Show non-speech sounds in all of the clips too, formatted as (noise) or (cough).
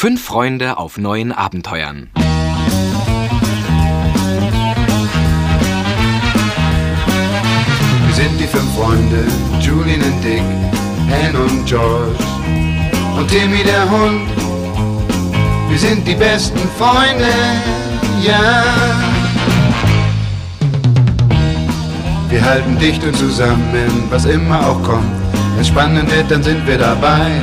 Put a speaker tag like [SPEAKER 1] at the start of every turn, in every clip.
[SPEAKER 1] Fünf Freunde auf neuen Abenteuern.
[SPEAKER 2] Wir sind die fünf Freunde, Julian und Dick, Ann und George und Timmy der Hund. Wir sind die besten Freunde, ja. Wir halten dicht und zusammen, was immer auch kommt. Wenn es spannend wird, dann sind wir dabei.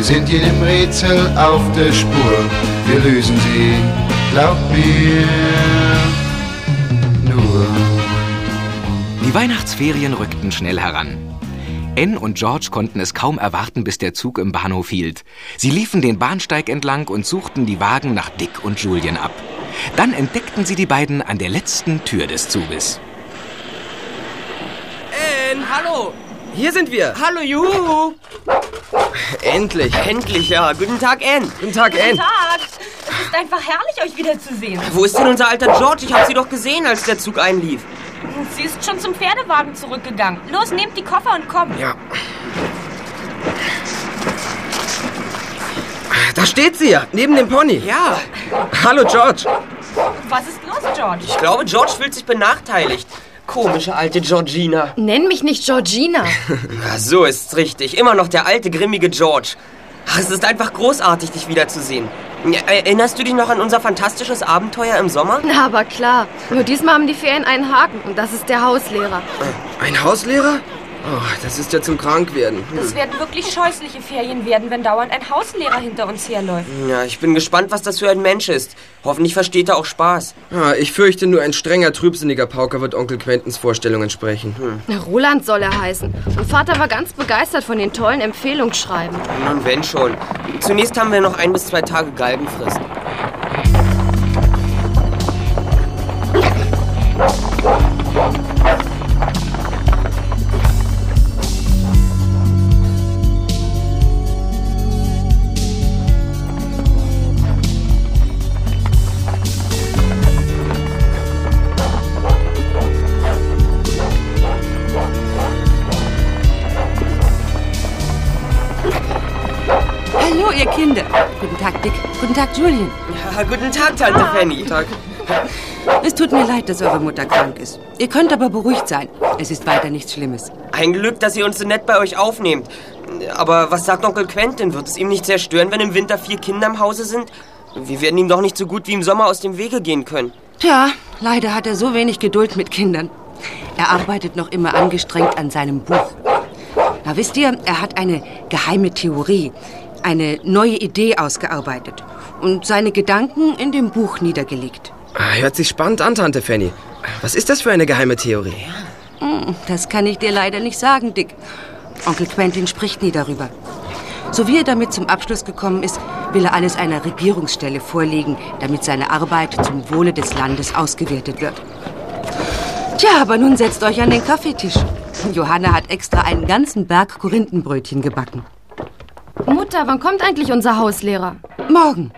[SPEAKER 2] Wir sind jedem Rätsel auf der Spur, wir lösen sie, glaub mir, nur.
[SPEAKER 1] Die Weihnachtsferien rückten schnell heran. Ann und George konnten es kaum erwarten, bis der Zug im Bahnhof hielt. Sie liefen den Bahnsteig entlang und suchten die Wagen nach Dick und Julien ab. Dann entdeckten sie die beiden an der letzten Tür des Zuges.
[SPEAKER 3] Ann,
[SPEAKER 4] Hallo.
[SPEAKER 3] Hier sind wir.
[SPEAKER 4] Hallo, Juhu.
[SPEAKER 3] Endlich.
[SPEAKER 4] Endlich, ja. Guten Tag, Ann.
[SPEAKER 3] Guten Tag,
[SPEAKER 5] Guten
[SPEAKER 3] Ann.
[SPEAKER 5] Tag. Es ist einfach herrlich, euch wiederzusehen.
[SPEAKER 4] Wo ist denn unser alter George? Ich habe sie doch gesehen, als der Zug einlief.
[SPEAKER 5] Sie ist schon zum Pferdewagen zurückgegangen. Los, nehmt die Koffer und kommt.
[SPEAKER 3] Ja. Da steht sie ja, neben dem Pony.
[SPEAKER 4] Ja,
[SPEAKER 3] Hallo, George.
[SPEAKER 5] Was ist los, George?
[SPEAKER 4] ich glaube, George fühlt sich benachteiligt. Komische alte Georgina.
[SPEAKER 6] Nenn mich nicht Georgina. (laughs)
[SPEAKER 4] Ja, so ist's richtig. Immer noch der alte, grimmige George. Ach, es ist einfach großartig, dich wiederzusehen. Ja, Erinnerst du dich noch an unser fantastisches Abenteuer im Sommer?
[SPEAKER 6] Na, aber klar. Nur diesmal haben die Ferien einen Haken und das ist der Hauslehrer.
[SPEAKER 3] Ein Hauslehrer? Oh, das ist ja zum Krankwerden.
[SPEAKER 5] Das werden wirklich scheußliche Ferien werden, wenn dauernd ein Hauslehrer hinter uns herläuft.
[SPEAKER 4] Ja, ich bin gespannt, was das für ein Mensch ist. Hoffentlich versteht er auch Spaß.
[SPEAKER 3] Ah, ich fürchte, nur ein strenger, trübsinniger Pauker wird Onkel Quentens Vorstellungen sprechen.
[SPEAKER 6] Na, Roland soll er heißen. Und Vater war ganz begeistert von den tollen Empfehlungsschreiben.
[SPEAKER 4] Nun, wenn schon. Zunächst haben wir noch ein bis zwei Tage Galgenfrist.
[SPEAKER 7] Tag, Julian.
[SPEAKER 4] Ja, guten Tag, Tante Fanny.
[SPEAKER 3] Tag.
[SPEAKER 7] Es tut mir leid, dass eure Mutter krank ist. Ihr könnt aber beruhigt sein. Es ist weiter nichts Schlimmes.
[SPEAKER 4] Ein Glück, dass ihr uns so nett bei euch aufnehmt. Aber was sagt Onkel Quentin? Wird es ihm nicht sehr stören, wenn im Winter vier Kinder im Hause sind? Wir werden ihm doch nicht so gut wie im Sommer aus dem Wege gehen können.
[SPEAKER 7] Tja, leider hat er so wenig Geduld mit Kindern. Er arbeitet noch immer angestrengt an seinem Buch. Na, wisst ihr, er hat eine geheime Theorie, eine neue Idee ausgearbeitet und seine Gedanken in dem Buch niedergelegt.
[SPEAKER 3] Ah, hört sich spannend an, Tante Fanny. Was ist das für eine geheime Theorie?
[SPEAKER 7] Hm, Das kann ich dir leider nicht sagen, Dick. Onkel Quentin spricht nie darüber. So wie er damit zum Abschluss gekommen ist, will er alles einer Regierungsstelle vorlegen, damit seine Arbeit zum Wohle des Landes ausgewertet wird. Tja, aber nun setzt euch an den Kaffeetisch. Johanna hat extra einen ganzen Berg Korinthenbrötchen gebacken.
[SPEAKER 6] Mutter, wann kommt eigentlich unser Hauslehrer?
[SPEAKER 7] Morgen.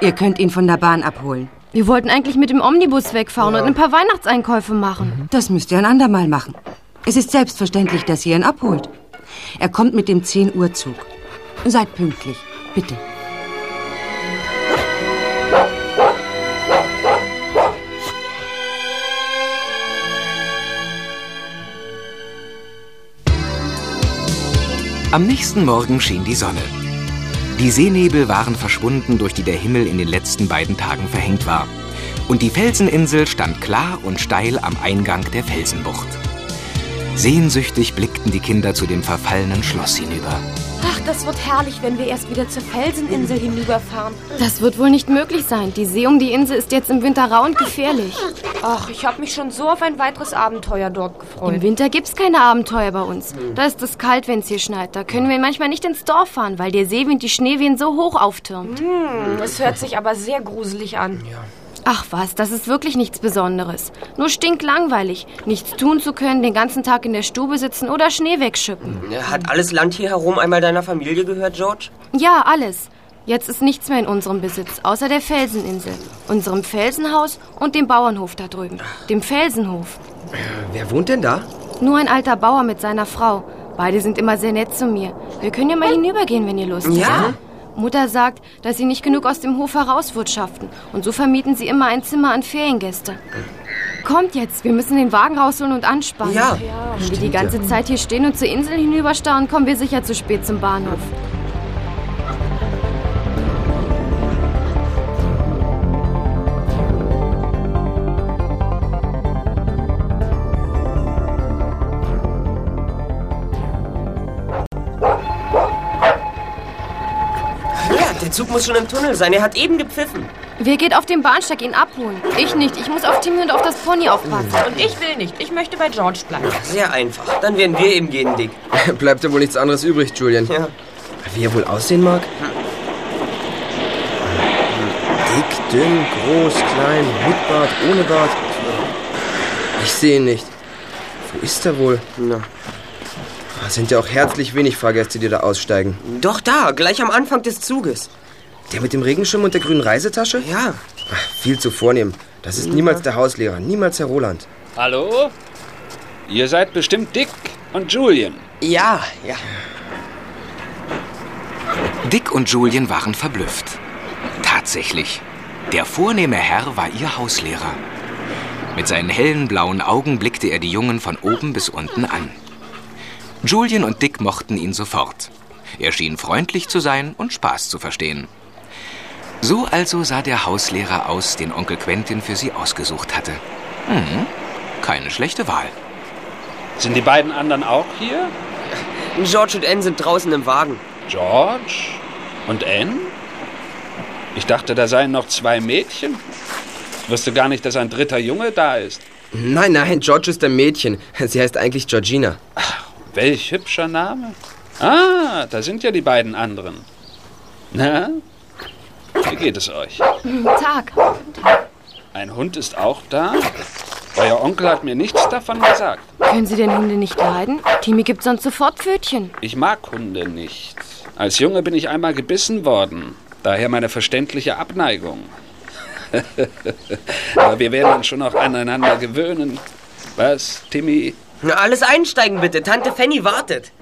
[SPEAKER 7] Ihr könnt ihn von der Bahn abholen.
[SPEAKER 6] Wir wollten eigentlich mit dem Omnibus wegfahren und ein paar Weihnachtseinkäufe machen.
[SPEAKER 7] Das müsst ihr ein andermal machen. Es ist selbstverständlich, dass ihr ihn abholt. Er kommt mit dem 10 Uhr Zug. Seid pünktlich, bitte.
[SPEAKER 1] Am nächsten Morgen schien die Sonne. Die Seenebel waren verschwunden, durch die der Himmel in den letzten beiden Tagen verhängt war. Und die Felseninsel stand klar und steil am Eingang der Felsenbucht. Sehnsüchtig blickten die Kinder zu dem verfallenen Schloss hinüber.
[SPEAKER 5] Das wird herrlich, wenn wir erst wieder zur Felseninsel hinüberfahren.
[SPEAKER 6] Das wird wohl nicht möglich sein. Die See um die Insel ist jetzt im Winter rau und gefährlich.
[SPEAKER 5] Ach, ich habe mich schon so auf ein weiteres Abenteuer dort gefreut.
[SPEAKER 6] Im Winter gibt's keine Abenteuer bei uns. Da ist es kalt, wenn's hier schneit. Da können wir manchmal nicht ins Dorf fahren, weil der Seewind die Schneewehen so hoch auftürmt.
[SPEAKER 5] Hm, es hört sich aber sehr gruselig an.
[SPEAKER 6] Ach was, das ist wirklich nichts Besonderes. Nur stinklangweilig. Nichts tun zu können, den ganzen Tag in der Stube sitzen oder Schnee wegschippen.
[SPEAKER 4] Hat alles Land hier herum einmal deiner Familie gehört, George?
[SPEAKER 6] Ja, alles. Jetzt ist nichts mehr in unserem Besitz, außer der Felseninsel, unserem Felsenhaus und dem Bauernhof da drüben. Dem Felsenhof.
[SPEAKER 3] Wer wohnt denn da?
[SPEAKER 6] Nur ein alter Bauer mit seiner Frau. Beide sind immer sehr nett zu mir. Wir können ja mal hinübergehen, wenn ihr Lust habt.
[SPEAKER 4] Ja.
[SPEAKER 6] Mutter sagt, dass sie nicht genug aus dem Hof herauswirtschaften. Und so vermieten sie immer ein Zimmer an Feriengäste. Kommt jetzt, wir müssen den Wagen rausholen und anspannen.
[SPEAKER 4] Ja.
[SPEAKER 6] Wenn wir die ganze Zeit hier stehen und zur Insel hinüberstarren, kommen wir sicher zu spät zum Bahnhof.
[SPEAKER 4] Zug muss schon im Tunnel sein. Er hat eben gepfiffen.
[SPEAKER 6] Wer geht auf den Bahnsteig ihn abholen? Ich nicht. Ich muss auf Timmy und auf das Pony aufpassen.
[SPEAKER 5] Und ich will nicht. Ich möchte bei George bleiben.
[SPEAKER 4] Sehr einfach. Dann werden wir eben gehen, Dick. (laughs)
[SPEAKER 3] Bleibt ja wohl nichts anderes übrig, Julian.
[SPEAKER 4] Ja.
[SPEAKER 3] Wie er wohl aussehen mag? Dick, dünn, groß, klein, mit Bart, ohne Bart. Ich sehe ihn nicht. Wo ist er wohl?
[SPEAKER 4] Na.
[SPEAKER 3] Es sind ja auch herzlich wenig Fahrgäste, die da aussteigen.
[SPEAKER 4] Doch da, gleich am Anfang des Zuges.
[SPEAKER 3] Der mit dem Regenschirm und der grünen Reisetasche?
[SPEAKER 4] Ja.
[SPEAKER 3] Ach, viel zu vornehm. Das ist niemals der Hauslehrer, niemals Herr Roland.
[SPEAKER 8] Hallo? Ihr seid bestimmt Dick und Julian.
[SPEAKER 4] Ja, ja.
[SPEAKER 1] Dick und Julian waren verblüfft. Tatsächlich. Der vornehme Herr war ihr Hauslehrer. Mit seinen hellen blauen Augen blickte er die Jungen von oben bis unten an. Julian und Dick mochten ihn sofort. Er schien freundlich zu sein und Spaß zu verstehen. So also sah der Hauslehrer aus, den Onkel Quentin für sie ausgesucht hatte. Hm, keine schlechte Wahl.
[SPEAKER 8] Sind die beiden anderen auch hier?
[SPEAKER 4] George und Anne sind draußen im Wagen.
[SPEAKER 8] George und Anne? Ich dachte, da seien noch zwei Mädchen. Ich wusste gar nicht, dass ein dritter Junge da ist.
[SPEAKER 3] Nein, nein, George ist ein Mädchen. Sie heißt eigentlich Georgina.
[SPEAKER 8] Welch hübscher Name. Ah, da sind ja die beiden anderen. Na, wie geht es euch?
[SPEAKER 6] Tag.
[SPEAKER 8] Ein Hund ist auch da? Euer Onkel hat mir nichts davon gesagt.
[SPEAKER 6] Können Sie denn Hunde nicht leiden? Timmy gibt sonst sofort Pfötchen.
[SPEAKER 8] Ich mag Hunde nicht. Als Junge bin ich einmal gebissen worden. Daher meine verständliche Abneigung. (laughs) Aber wir werden uns schon noch aneinander gewöhnen. Was, Timmy?
[SPEAKER 4] Na, alles einsteigen bitte. Tante Fanny wartet.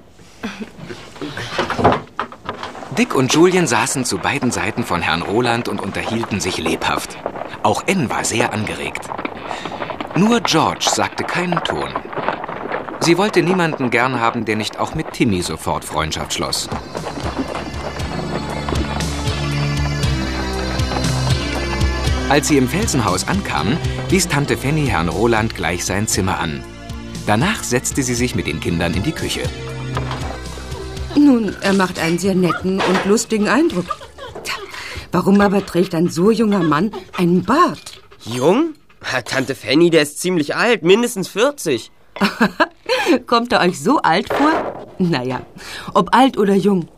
[SPEAKER 1] Dick und Julian saßen zu beiden Seiten von Herrn Roland und unterhielten sich lebhaft. Auch Anne war sehr angeregt. Nur George sagte keinen Ton. Sie wollte niemanden gern haben, der nicht auch mit Timmy sofort Freundschaft schloss. Als sie im Felsenhaus ankamen, wies Tante Fanny Herrn Roland gleich sein Zimmer an. Danach setzte sie sich mit den Kindern in die Küche.
[SPEAKER 7] Nun, er macht einen sehr netten und lustigen Eindruck. Tja, Warum aber trägt ein so junger Mann einen Bart?
[SPEAKER 4] Jung? Ha, Tante Fanny, der ist ziemlich alt. Mindestens 40. (laughs)
[SPEAKER 7] Kommt er euch so alt vor? Naja, ob alt oder jung.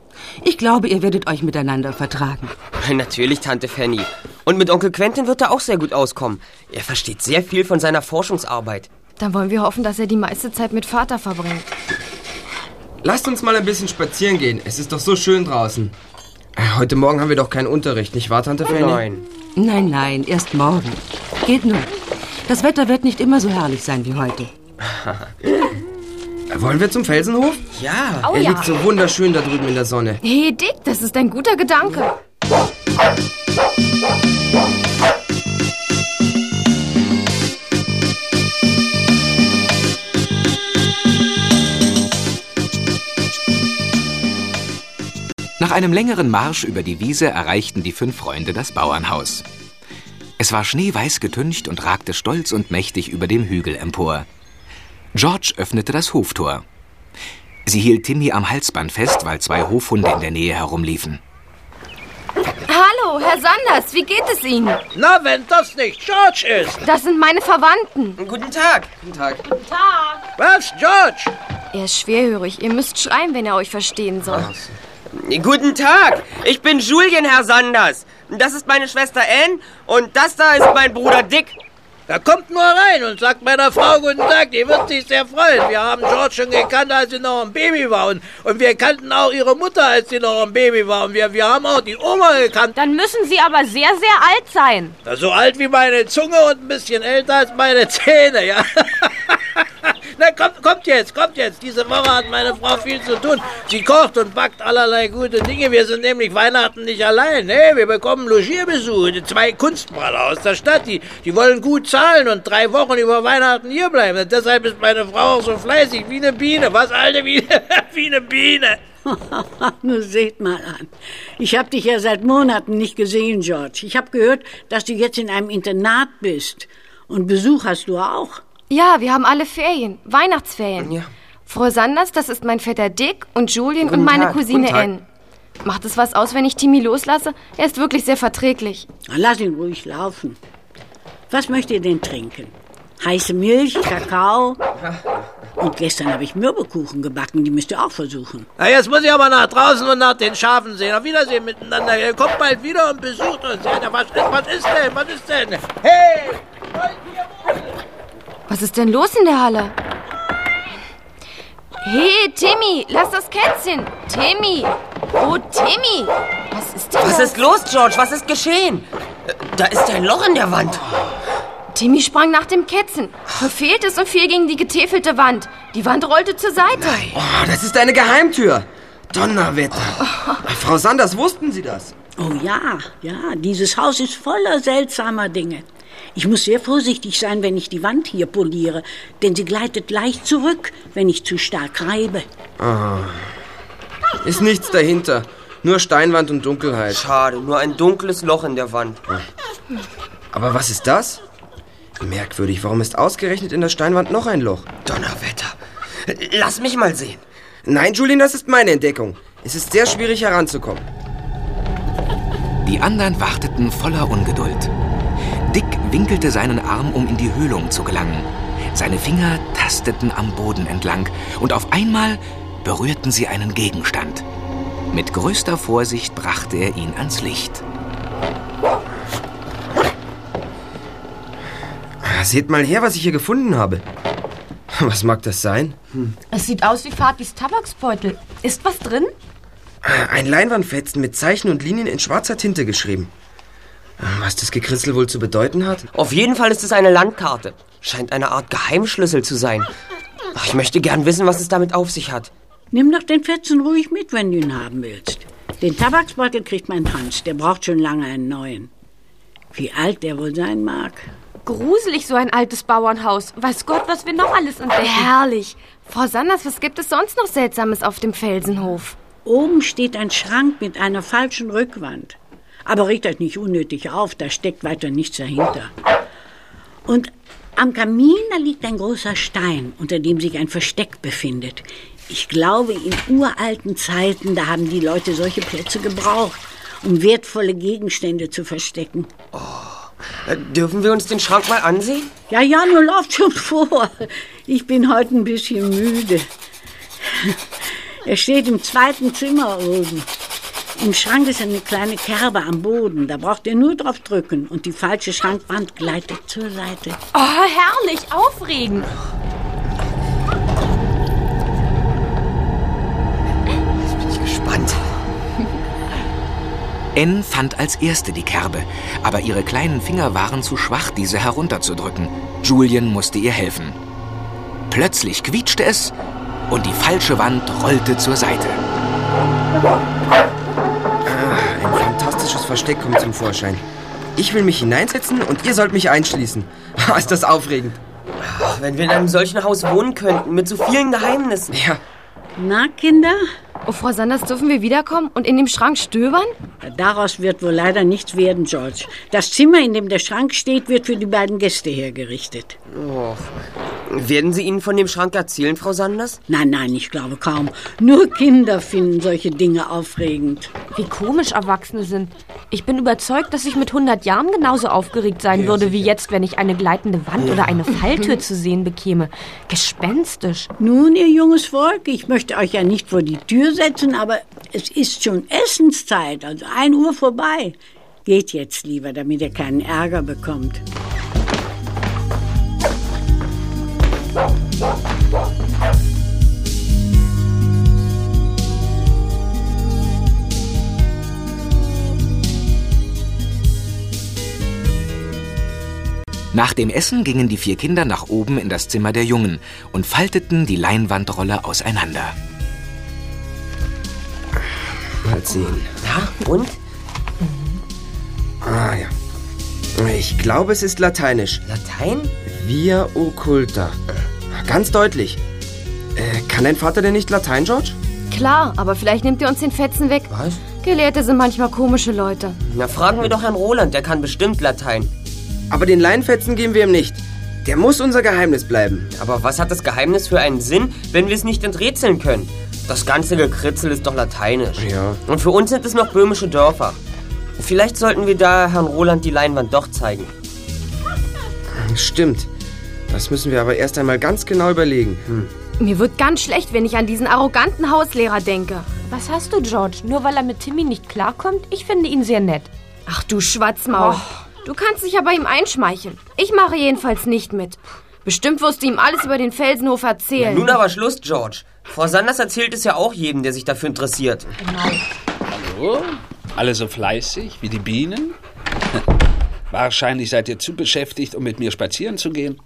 [SPEAKER 7] Ich glaube, ihr werdet euch miteinander vertragen. (laughs)
[SPEAKER 4] Natürlich, Tante Fanny. Und mit Onkel Quentin wird er auch sehr gut auskommen. Er versteht sehr viel von seiner Forschungsarbeit.
[SPEAKER 6] Dann wollen wir hoffen, dass er die meiste Zeit mit Vater verbringt.
[SPEAKER 3] Lasst uns mal ein bisschen spazieren gehen. Es ist doch so schön draußen. Äh, Heute Morgen haben wir doch keinen Unterricht, nicht wahr, Tante Fanny?
[SPEAKER 4] Nein.
[SPEAKER 7] Nein, nein, erst morgen. Geht nur. Das Wetter wird nicht immer so herrlich sein wie heute. (laughs)
[SPEAKER 3] Äh, Wollen wir zum Felsenhof?
[SPEAKER 4] Ja.
[SPEAKER 5] Oh
[SPEAKER 3] er
[SPEAKER 5] ja.
[SPEAKER 3] liegt so wunderschön da drüben in der Sonne.
[SPEAKER 6] Hey, Dick, das ist ein guter Gedanke.
[SPEAKER 1] Nach einem längeren Marsch über die Wiese erreichten die fünf Freunde das Bauernhaus. Es war schneeweiß getüncht und ragte stolz und mächtig über dem Hügel empor. George öffnete das Hoftor. Sie hielt Timmy am Halsband fest, weil zwei Hofhunde in der Nähe herumliefen.
[SPEAKER 6] Hallo, Herr Sanders, wie geht es Ihnen?
[SPEAKER 9] Na, wenn das nicht George ist.
[SPEAKER 6] Das sind meine Verwandten.
[SPEAKER 4] Guten Tag.
[SPEAKER 3] Guten Tag.
[SPEAKER 9] Was, George?
[SPEAKER 6] Er ist schwerhörig. Ihr müsst schreien, wenn er euch verstehen soll.
[SPEAKER 4] Guten Tag. Ich bin Julien, Herr Sanders. Das ist meine Schwester Ann und das da ist mein Bruder Dick.
[SPEAKER 9] Da kommt nur rein und sagt meiner Frau guten Tag, die wird sich sehr freuen. Wir haben George schon gekannt, als sie noch ein Baby war. Und, und wir kannten auch ihre Mutter, als sie noch ein Baby war. Und wir, wir haben auch die Oma gekannt.
[SPEAKER 5] Dann müssen Sie aber sehr, sehr alt sein.
[SPEAKER 9] Na, so alt wie meine Zunge und ein bisschen älter als meine Zähne, ja. (laughs) (laughs) Na, kommt, kommt jetzt, kommt jetzt. Diese Woche hat meine Frau viel zu tun. Sie kocht und backt allerlei gute Dinge. Wir sind nämlich Weihnachten nicht allein. Nee, wir bekommen Logierbesuche. Zwei Kunstmaler aus der Stadt, die, die wollen gut zahlen und drei Wochen über Weihnachten hierbleiben. Und deshalb ist meine Frau auch so fleißig wie eine Biene. Was, Alte, wie, (laughs) wie eine Biene. (laughs)
[SPEAKER 10] Nur seht mal an. Ich habe dich ja seit Monaten nicht gesehen, George. Ich habe gehört, dass du jetzt in einem Internat bist. Und Besuch hast du auch.
[SPEAKER 6] Ja, wir haben alle Ferien. Weihnachtsferien.
[SPEAKER 4] Ja.
[SPEAKER 6] Frau Sanders, das ist mein Vetter Dick und Julian
[SPEAKER 4] Guten
[SPEAKER 6] und meine
[SPEAKER 4] Tag,
[SPEAKER 6] Cousine
[SPEAKER 4] guten Tag.
[SPEAKER 6] Ann. Macht es was aus, wenn ich Timmy loslasse? Er ist wirklich sehr verträglich.
[SPEAKER 10] Na, lass ihn ruhig laufen. Was möchtet ihr denn trinken? Heiße Milch, Kakao? Und gestern habe ich Mürbekuchen gebacken, die müsst ihr auch versuchen.
[SPEAKER 9] Na, jetzt muss ich aber nach draußen und nach den Schafen sehen. Auf Wiedersehen miteinander. Ihr kommt bald wieder und besucht uns. Ja, was, ist, was ist denn? Was ist denn? Hey! wollt ihr?
[SPEAKER 6] Was ist denn los in der Halle? Hey, Timmy, lass das Kätzchen. Timmy. Oh, Timmy. Was ist denn
[SPEAKER 4] Was
[SPEAKER 6] das?
[SPEAKER 4] ist los, George? Was ist geschehen? Äh, Da ist ein Loch in der Wand.
[SPEAKER 6] Timmy sprang nach dem Kätzchen, verfehlt es und fiel gegen die getäfelte Wand. Die Wand rollte zur Seite.
[SPEAKER 3] Oh, das ist eine Geheimtür. Donnerwetter. Frau Sanders, wussten Sie das?
[SPEAKER 10] Oh ja, ja, dieses Haus ist voller seltsamer Dinge. Ich muss sehr vorsichtig sein, wenn ich die Wand hier poliere, denn sie gleitet leicht zurück, wenn ich zu stark reibe.
[SPEAKER 3] Ist nichts dahinter. Nur Steinwand und Dunkelheit.
[SPEAKER 4] Schade, nur ein dunkles Loch in der Wand.
[SPEAKER 3] Aber was ist das? Merkwürdig, warum ist ausgerechnet in der Steinwand noch ein Loch?
[SPEAKER 4] Donnerwetter. Lass mich mal sehen.
[SPEAKER 3] Nein, Julien, das ist meine Entdeckung. Es ist sehr schwierig heranzukommen.
[SPEAKER 1] Die anderen warteten voller Ungeduld. Dick winkelte seinen Arm, um in die Höhlung zu gelangen. Seine Finger tasteten am Boden entlang und auf einmal berührten sie einen Gegenstand. Mit größter Vorsicht brachte er ihn ans Licht.
[SPEAKER 3] Seht mal her, was ich hier gefunden habe. Was mag das sein?
[SPEAKER 5] Es sieht aus wie Fatis Tabaksbeutel. Ist was drin?
[SPEAKER 3] Ein Leinwandfetzen mit Zeichen und Linien in schwarzer Tinte geschrieben. Was das Gekritzel wohl zu bedeuten hat?
[SPEAKER 4] Auf jeden Fall ist es eine Landkarte. Scheint eine Art Geheimschlüssel zu sein. Ach, ich möchte gern wissen, was es damit auf sich hat.
[SPEAKER 10] Nimm doch den Fetzen ruhig mit, wenn du ihn haben willst. Den Tabaksbeutel kriegt mein Hans, der braucht schon lange einen neuen. Wie alt der wohl sein mag.
[SPEAKER 5] Gruselig, so ein altes Bauernhaus. Weiß Gott, was wir noch alles entdecken.
[SPEAKER 6] Herrlich. Frau Sanders, was gibt es sonst noch Seltsames auf dem Felsenhof?
[SPEAKER 10] Oben steht ein Schrank mit einer falschen Rückwand. Aber regt euch nicht unnötig auf, da steckt weiter nichts dahinter. Und am Kamin, da liegt ein großer Stein, unter dem sich ein Versteck befindet. Ich glaube, in uralten Zeiten, da haben die Leute solche Plätze gebraucht, um wertvolle Gegenstände zu verstecken.
[SPEAKER 4] Äh, dürfen wir uns den Schrank mal ansehen?
[SPEAKER 10] Ja, ja, nur lauft schon vor. Ich bin heute ein bisschen müde. Er steht im zweiten Zimmer oben. Im Schrank ist eine kleine Kerbe am Boden. Da braucht ihr nur drauf drücken und die falsche Schrankwand gleitet zur Seite.
[SPEAKER 5] Oh, herrlich, aufregend.
[SPEAKER 4] Jetzt bin ich gespannt.
[SPEAKER 1] Ann fand als erste die Kerbe, aber ihre kleinen Finger waren zu schwach, diese herunterzudrücken. Julian musste ihr helfen. Plötzlich quietschte es und die falsche Wand rollte zur Seite.
[SPEAKER 3] Versteck kommt zum Vorschein. Ich will mich hineinsetzen und ihr sollt mich einschließen. (laughs) Ist das aufregend?
[SPEAKER 4] Wenn wir in einem solchen Haus wohnen könnten, mit so vielen Geheimnissen.
[SPEAKER 3] Ja,
[SPEAKER 10] Na, Kinder?
[SPEAKER 6] Oh, Frau Sanders, dürfen wir wiederkommen und in dem Schrank stöbern?
[SPEAKER 10] Daraus wird wohl leider nichts werden, George. Das Zimmer, in dem der Schrank steht, wird für die beiden Gäste hergerichtet.
[SPEAKER 4] Och. Werden Sie Ihnen von dem Schrank erzählen, Frau Sanders?
[SPEAKER 10] Nein, nein, ich glaube kaum. Nur Kinder finden solche Dinge aufregend.
[SPEAKER 5] Wie komisch Erwachsene sind. Ich bin überzeugt, dass ich mit 100 Jahren genauso aufgeregt sein würde wie jetzt, wenn ich eine gleitende Wand oder eine Falltür zu sehen bekäme. Gespenstisch.
[SPEAKER 10] Nun, ihr junges Volk, ich möchte euch ja nicht vor die Tür setzen, aber es ist schon Essenszeit, also ein Uhr vorbei. Geht jetzt lieber, damit ihr keinen Ärger bekommt.
[SPEAKER 1] Nach dem Essen gingen die vier Kinder nach oben in das Zimmer der Jungen und falteten die Leinwandrolle auseinander.
[SPEAKER 4] Sehen. Na, und?
[SPEAKER 3] Ah ja. Ich glaube, es ist lateinisch.
[SPEAKER 4] Latein?
[SPEAKER 3] Via occulta. Ganz deutlich. Äh, kann dein Vater denn nicht Latein, George?
[SPEAKER 6] Klar, aber vielleicht nimmt ihr uns den Fetzen weg.
[SPEAKER 4] Was?
[SPEAKER 6] Gelehrte sind manchmal komische Leute.
[SPEAKER 4] Na, fragen wir doch Herrn Roland, der kann bestimmt Latein.
[SPEAKER 3] Aber den Leinfetzen geben wir ihm nicht. Der muss unser Geheimnis bleiben.
[SPEAKER 4] Aber was hat das Geheimnis für einen Sinn, wenn wir es nicht enträtseln können? Das ganze Gekritzel ist doch lateinisch.
[SPEAKER 3] Ja.
[SPEAKER 4] Und für uns sind es noch böhmische Dörfer. Vielleicht sollten wir da Herrn Roland die Leinwand doch zeigen.
[SPEAKER 3] Stimmt. Das müssen wir aber erst einmal ganz genau überlegen. Hm.
[SPEAKER 6] Mir wird ganz schlecht, wenn ich an diesen arroganten Hauslehrer denke.
[SPEAKER 5] Was hast du, George? Nur weil er mit Timmy nicht klarkommt? Ich finde ihn sehr nett.
[SPEAKER 6] Ach du Schwatzmaul. Du kannst dich ja bei ihm einschmeicheln. Ich mache jedenfalls nicht mit. Bestimmt wirst du ihm alles über den Felsenhof erzählen.
[SPEAKER 4] Nun aber Schluss, George. Frau Sanders erzählt es ja auch jedem, der sich dafür interessiert.
[SPEAKER 8] Hallo? Alle so fleißig wie die Bienen? (laughs) Wahrscheinlich seid ihr zu beschäftigt, um mit mir spazieren zu gehen.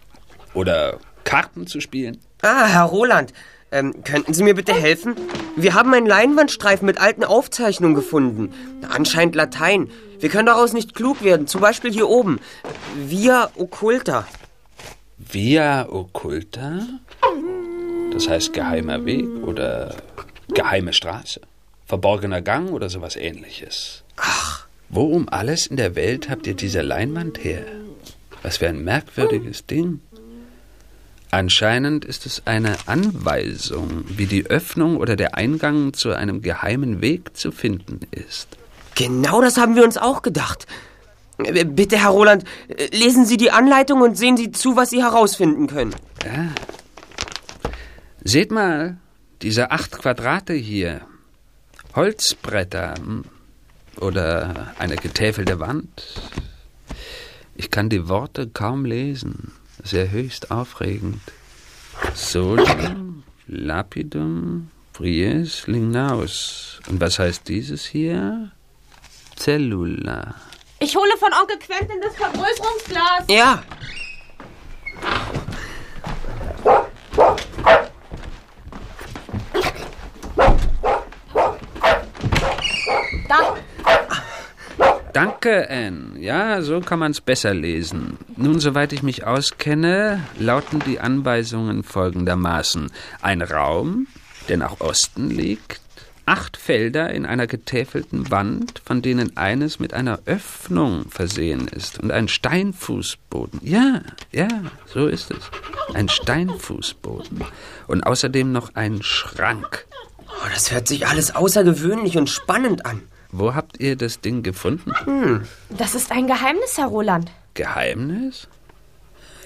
[SPEAKER 8] Oder Karten zu spielen.
[SPEAKER 4] Ah, Herr Roland, ähm, könnten Sie mir bitte helfen? Wir haben einen Leinwandstreifen mit alten Aufzeichnungen gefunden. Anscheinend Latein. Wir können daraus nicht klug werden. Zum Beispiel hier oben. Via occulta.
[SPEAKER 8] Via occulta? Das heißt geheimer Weg oder geheime Straße. Verborgener Gang oder sowas ähnliches.
[SPEAKER 4] Ach.
[SPEAKER 8] Wo um alles in der Welt habt ihr diese Leinwand her? Was für ein merkwürdiges Ding. Anscheinend ist es eine Anweisung, wie die Öffnung oder der Eingang zu einem geheimen Weg zu finden ist.
[SPEAKER 4] Genau das haben wir uns auch gedacht. Äh, Bitte, Herr Roland, äh, lesen Sie die Anleitung und sehen Sie zu, was Sie herausfinden können.
[SPEAKER 8] Ja. Seht mal, diese acht Quadrate hier. Holzbretter hm, oder eine getäfelte Wand. Ich kann die Worte kaum lesen. Sehr höchst aufregend. Solum, Lapidum, Bries, Lignaus. Und was heißt dieses hier? Cellula.
[SPEAKER 5] Ich hole von Onkel Quentin das Vergrößerungsglas.
[SPEAKER 4] Ja.
[SPEAKER 5] Da.
[SPEAKER 8] Danke, Anne. Ja, so kann man's besser lesen. Nun, soweit ich mich auskenne, lauten die Anweisungen folgendermaßen. Ein Raum, der nach Osten liegt, acht Felder in einer getäfelten Wand, von denen eines mit einer Öffnung versehen ist und ein Steinfußboden. Ja, ja, so ist es. Ein Steinfußboden. Und außerdem noch ein Schrank.
[SPEAKER 4] Oh, das hört sich alles außergewöhnlich und spannend an.
[SPEAKER 8] Wo habt ihr das Ding gefunden?
[SPEAKER 4] Hm.
[SPEAKER 5] Das ist ein Geheimnis, Herr Roland.
[SPEAKER 8] Geheimnis?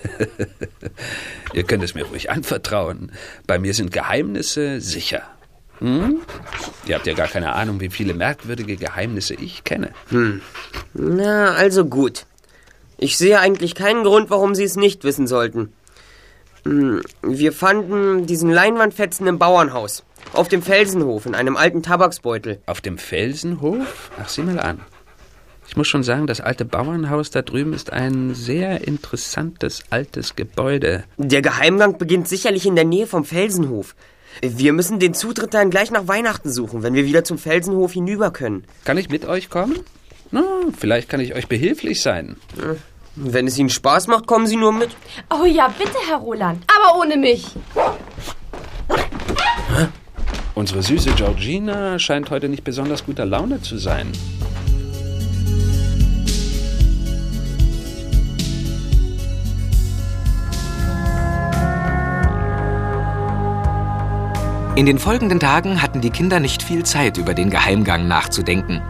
[SPEAKER 8] (laughs) ihr könnt es mir ruhig anvertrauen. Bei mir sind Geheimnisse sicher. Hm? Ihr habt ja gar keine Ahnung, wie viele merkwürdige Geheimnisse ich kenne.
[SPEAKER 4] Hm. Na, also gut. Ich sehe eigentlich keinen Grund, warum Sie es nicht wissen sollten. Hm, Wir fanden diesen Leinwandfetzen im Bauernhaus. Auf dem Felsenhof, in einem alten Tabaksbeutel.
[SPEAKER 8] Auf dem Felsenhof? Ach, sieh mal an. Ich muss schon sagen, das alte Bauernhaus da drüben ist ein sehr interessantes altes Gebäude.
[SPEAKER 4] Der Geheimgang beginnt sicherlich in der Nähe vom Felsenhof. Wir müssen den Zutritt dann gleich nach Weihnachten suchen, wenn wir wieder zum Felsenhof hinüber können.
[SPEAKER 8] Kann ich mit euch kommen? Na, vielleicht kann ich euch behilflich sein.
[SPEAKER 4] Wenn es Ihnen Spaß macht, kommen Sie nur mit.
[SPEAKER 5] Oh ja, bitte, Herr Roland.
[SPEAKER 6] Aber ohne mich.
[SPEAKER 8] Unsere süße Georgina scheint heute nicht besonders guter Laune zu sein.
[SPEAKER 1] In den folgenden Tagen hatten die Kinder nicht viel Zeit, über den Geheimgang nachzudenken.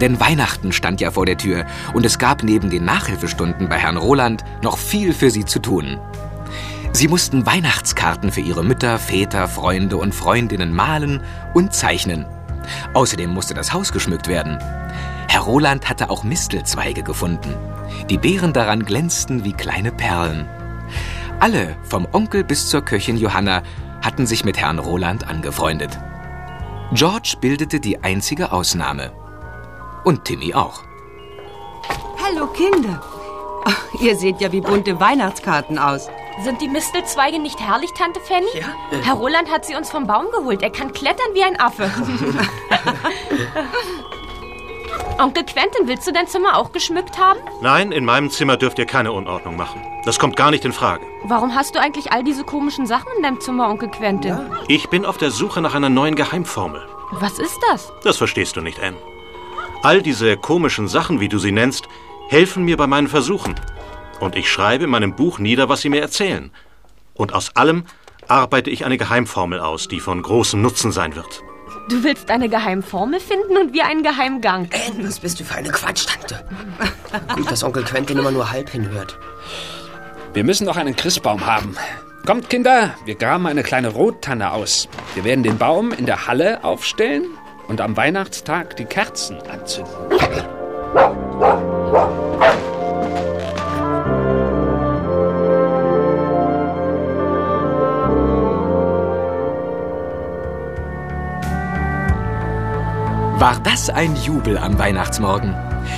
[SPEAKER 1] Denn Weihnachten stand ja vor der Tür und es gab neben den Nachhilfestunden bei Herrn Roland noch viel für sie zu tun. Sie mussten Weihnachtskarten für ihre Mütter, Väter, Freunde und Freundinnen malen und zeichnen. Außerdem musste das Haus geschmückt werden. Herr Roland hatte auch Mistelzweige gefunden. Die Beeren daran glänzten wie kleine Perlen. Alle, vom Onkel bis zur Köchin Johanna, hatten sich mit Herrn Roland angefreundet. George bildete die einzige Ausnahme. Und Timmy auch.
[SPEAKER 7] Hallo Kinder. Ach, ihr seht ja wie bunte Weihnachtskarten aus.
[SPEAKER 5] Sind die Mistelzweige nicht herrlich, Tante Fanny? Ja. Herr Roland hat sie uns vom Baum geholt. Er kann klettern wie ein Affe. (laughs) Onkel Quentin, willst du dein Zimmer auch geschmückt haben?
[SPEAKER 11] Nein, in meinem Zimmer dürft ihr keine Unordnung machen. Das kommt gar nicht in Frage.
[SPEAKER 5] Warum hast du eigentlich all diese komischen Sachen in deinem Zimmer, Onkel Quentin? Ja.
[SPEAKER 11] Ich bin auf der Suche nach einer neuen Geheimformel.
[SPEAKER 5] Was ist das?
[SPEAKER 11] Das verstehst du nicht, Anne. All diese komischen Sachen, wie du sie nennst, helfen mir bei meinen Versuchen. Und ich schreibe in meinem Buch nieder, was sie mir erzählen. Und aus allem arbeite ich eine Geheimformel aus, die von großem Nutzen sein wird.
[SPEAKER 5] Du willst eine Geheimformel finden und wir einen Geheimgang.
[SPEAKER 4] Anne, was bist du für eine Quatschtante? Gut, dass Onkel Quentin immer nur halb hinhört.
[SPEAKER 8] Wir müssen noch einen Christbaum haben. Kommt, Kinder, wir graben eine kleine Rottanne aus. Wir werden den Baum in der Halle aufstellen und am Weihnachtstag die Kerzen anzünden.
[SPEAKER 1] War das ein Jubel am Weihnachtsmorgen?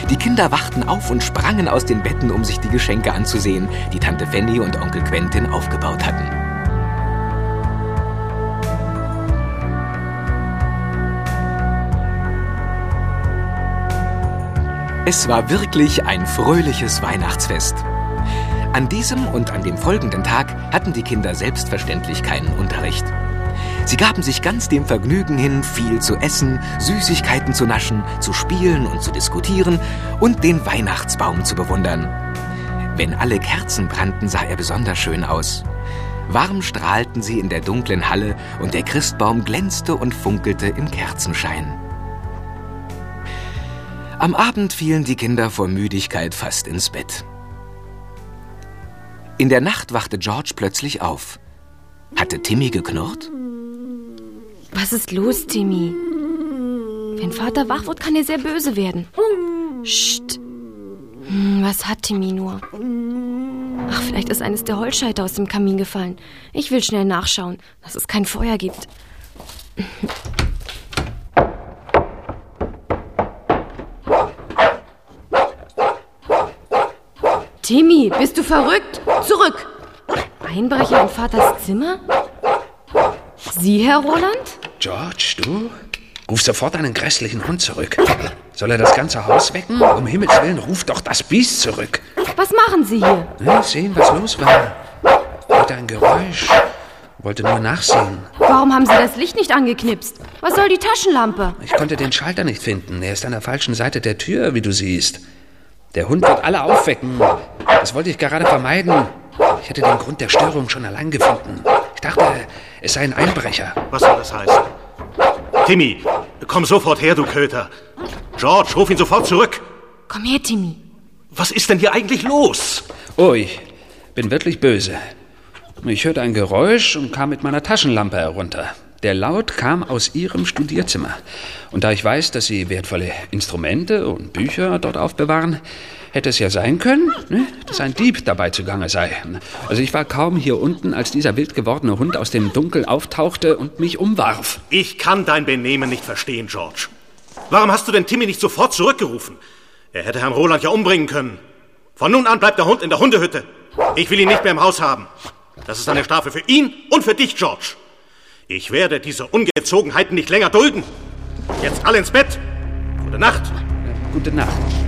[SPEAKER 1] Die Kinder wachten auf und sprangen aus den Betten, um sich die Geschenke anzusehen, die Tante Fanny und Onkel Quentin aufgebaut hatten. Es war wirklich ein fröhliches Weihnachtsfest. An diesem und an dem folgenden Tag hatten die Kinder selbstverständlich keinen Unterricht. Sie gaben sich ganz dem Vergnügen hin, viel zu essen, Süßigkeiten zu naschen, zu spielen und zu diskutieren und den Weihnachtsbaum zu bewundern. Wenn alle Kerzen brannten, sah er besonders schön aus. Warm strahlten sie in der dunklen Halle und der Christbaum glänzte und funkelte im Kerzenschein. Am Abend fielen die Kinder vor Müdigkeit fast ins Bett. In der Nacht wachte George plötzlich auf. Hatte Timmy geknurrt?
[SPEAKER 6] Was ist los, Timmy? Wenn Vater wach wird, kann er sehr böse werden. Psst. Hm, was hat Timmy nur? Ach, vielleicht ist eines der Holzscheiter aus dem Kamin gefallen. Ich will schnell nachschauen, dass es kein Feuer gibt. Timmy, bist du verrückt? Zurück! Einbrecher in Vaters Zimmer? Sie, Herr Roland?
[SPEAKER 8] George, du? Ruf sofort einen grässlichen Hund zurück. Soll er das ganze Haus wecken? Um Himmels Willen, ruf doch das Biest zurück.
[SPEAKER 6] Was machen Sie hier?
[SPEAKER 8] Na, sehen, was los war. Wieder ein Geräusch. Wollte nur nachsehen.
[SPEAKER 6] Warum haben Sie das Licht nicht angeknipst? Was soll die Taschenlampe?
[SPEAKER 8] Ich konnte den Schalter nicht finden. Er ist an der falschen Seite der Tür, wie du siehst. Der Hund wird alle aufwecken. Das wollte ich gerade vermeiden. Ich hätte den Grund der Störung schon allein gefunden. Ich dachte, es sei ein Einbrecher.
[SPEAKER 11] Was soll das heißen? Timmy, komm sofort her, du Köter. George, ruf ihn sofort zurück.
[SPEAKER 6] Komm her, Timmy.
[SPEAKER 11] Was ist denn hier eigentlich los?
[SPEAKER 8] Oh, ich bin wirklich böse. Ich hörte ein Geräusch und kam mit meiner Taschenlampe herunter. Der Laut kam aus ihrem Studierzimmer. Und da ich weiß, dass sie wertvolle Instrumente und Bücher dort aufbewahren, hätte es ja sein können, ne, dass ein Dieb dabei zugange sei. Also ich war kaum hier unten, als dieser wild gewordene Hund aus dem Dunkel auftauchte und mich umwarf.
[SPEAKER 11] Ich kann dein Benehmen nicht verstehen, George. Warum hast du denn Timmy nicht sofort zurückgerufen? Er hätte Herrn Roland ja umbringen können. Von nun an bleibt der Hund in der Hundehütte. Ich will ihn nicht mehr im Haus haben. Das ist eine Strafe für ihn und für dich, George. Ich werde diese Ungezogenheiten nicht länger dulden. Jetzt alle ins Bett. Gute Nacht.
[SPEAKER 8] Gute Nacht.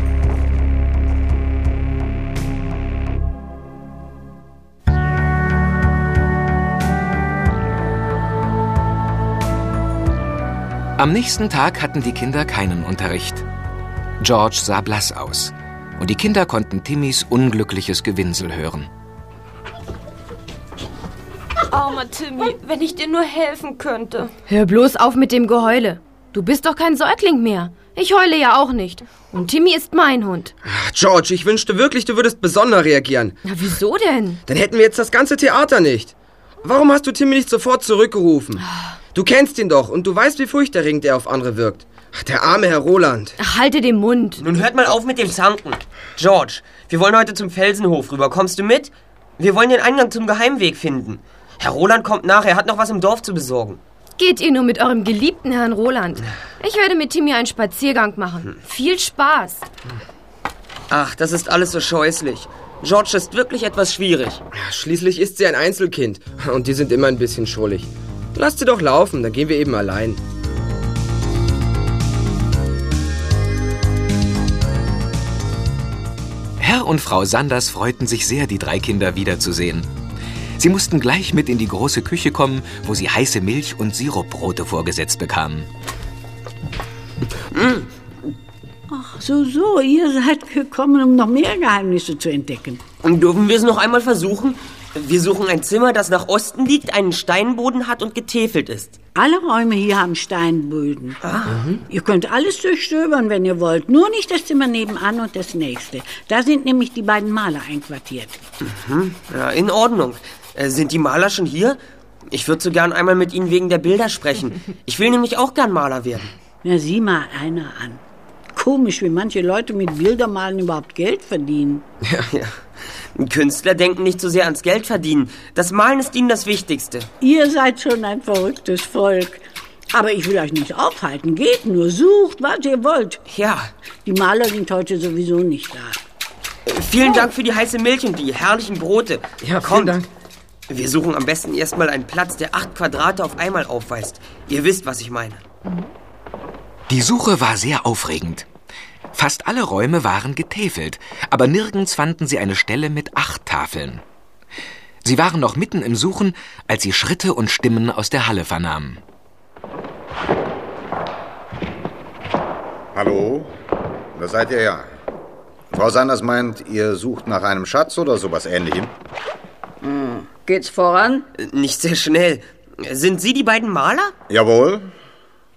[SPEAKER 1] Am nächsten Tag hatten die Kinder keinen Unterricht. George sah blass aus und die Kinder konnten Timmys unglückliches Gewinsel hören.
[SPEAKER 5] Armer Timmy, wenn ich dir nur helfen könnte.
[SPEAKER 6] Hör bloß auf mit dem Geheule. Du bist doch kein Säugling mehr. Ich heule ja auch nicht. Und Timmy ist mein Hund.
[SPEAKER 3] Ach, George, ich wünschte wirklich, du würdest besonder reagieren.
[SPEAKER 6] Na, wieso denn?
[SPEAKER 3] Dann hätten wir jetzt das ganze Theater nicht. Warum hast du Timmy nicht sofort zurückgerufen? Du kennst ihn doch und du weißt, wie furchterregend er auf andere wirkt. Ach, der arme Herr Roland.
[SPEAKER 6] Ach, halte den Mund.
[SPEAKER 4] Nun hört mal auf mit dem Zanken. George, wir wollen heute zum Felsenhof rüber. Kommst du mit? Wir wollen den Eingang zum Geheimweg finden. Herr Roland kommt nach, er hat noch was im Dorf zu besorgen.
[SPEAKER 6] Geht ihr nur mit eurem geliebten Herrn Roland. Ich werde mit Timmy einen Spaziergang machen. Viel Spaß.
[SPEAKER 4] Ach, das ist alles so scheußlich. George ist wirklich etwas schwierig.
[SPEAKER 3] Schließlich ist sie ein Einzelkind. Und die sind immer ein bisschen schrullig. Lasst sie doch laufen, dann gehen wir eben allein.
[SPEAKER 1] Herr und Frau Sanders freuten sich sehr, die drei Kinder wiederzusehen. Sie mussten gleich mit in die große Küche kommen, wo sie heiße Milch und Sirupbrote vorgesetzt bekamen.
[SPEAKER 10] Ach, so, so, ihr seid gekommen, um noch mehr Geheimnisse zu entdecken.
[SPEAKER 4] Und dürfen wir es noch einmal versuchen? Wir suchen ein Zimmer, das nach Osten liegt, einen Steinboden hat und getäfelt ist.
[SPEAKER 10] Alle Räume hier haben Steinböden. Ihr könnt alles durchstöbern, wenn ihr wollt. Nur nicht das Zimmer nebenan und das nächste. Da sind nämlich die beiden Maler einquartiert.
[SPEAKER 4] Ja, in Ordnung. Äh, sind die Maler schon hier? Ich würde so gern einmal mit Ihnen wegen der Bilder sprechen. (laughs) Ich will nämlich auch gern Maler werden.
[SPEAKER 10] Na, sieh mal einer an. Komisch, wie manche Leute mit Bildermalen überhaupt Geld verdienen. (laughs)
[SPEAKER 4] Ja, ja. Künstler denken nicht so sehr ans Geld verdienen. Das Malen ist ihnen das Wichtigste.
[SPEAKER 10] Ihr seid schon ein verrücktes Volk. Aber ich will euch nicht aufhalten. Geht nur, sucht, was ihr wollt.
[SPEAKER 4] Ja.
[SPEAKER 10] Die Maler sind heute sowieso nicht da.
[SPEAKER 4] Vielen Dank für die heiße Milch und die herrlichen Brote.
[SPEAKER 3] Ja, vielen
[SPEAKER 4] Kommt.
[SPEAKER 3] Dank.
[SPEAKER 4] Wir suchen am besten erstmal einen Platz, der acht Quadrate auf einmal aufweist. Ihr wisst, was ich meine.
[SPEAKER 1] Die Suche war sehr aufregend. Fast alle Räume waren getäfelt, aber nirgends fanden sie eine Stelle mit acht Tafeln. Sie waren noch mitten im Suchen, als sie Schritte und Stimmen aus der Halle vernahmen.
[SPEAKER 12] Hallo? Da seid ihr ja. Frau Sanders meint, ihr sucht nach einem Schatz oder sowas ähnlichem?
[SPEAKER 13] Geht's voran?
[SPEAKER 4] Nicht sehr schnell. Sind Sie die beiden Maler?
[SPEAKER 12] Jawohl.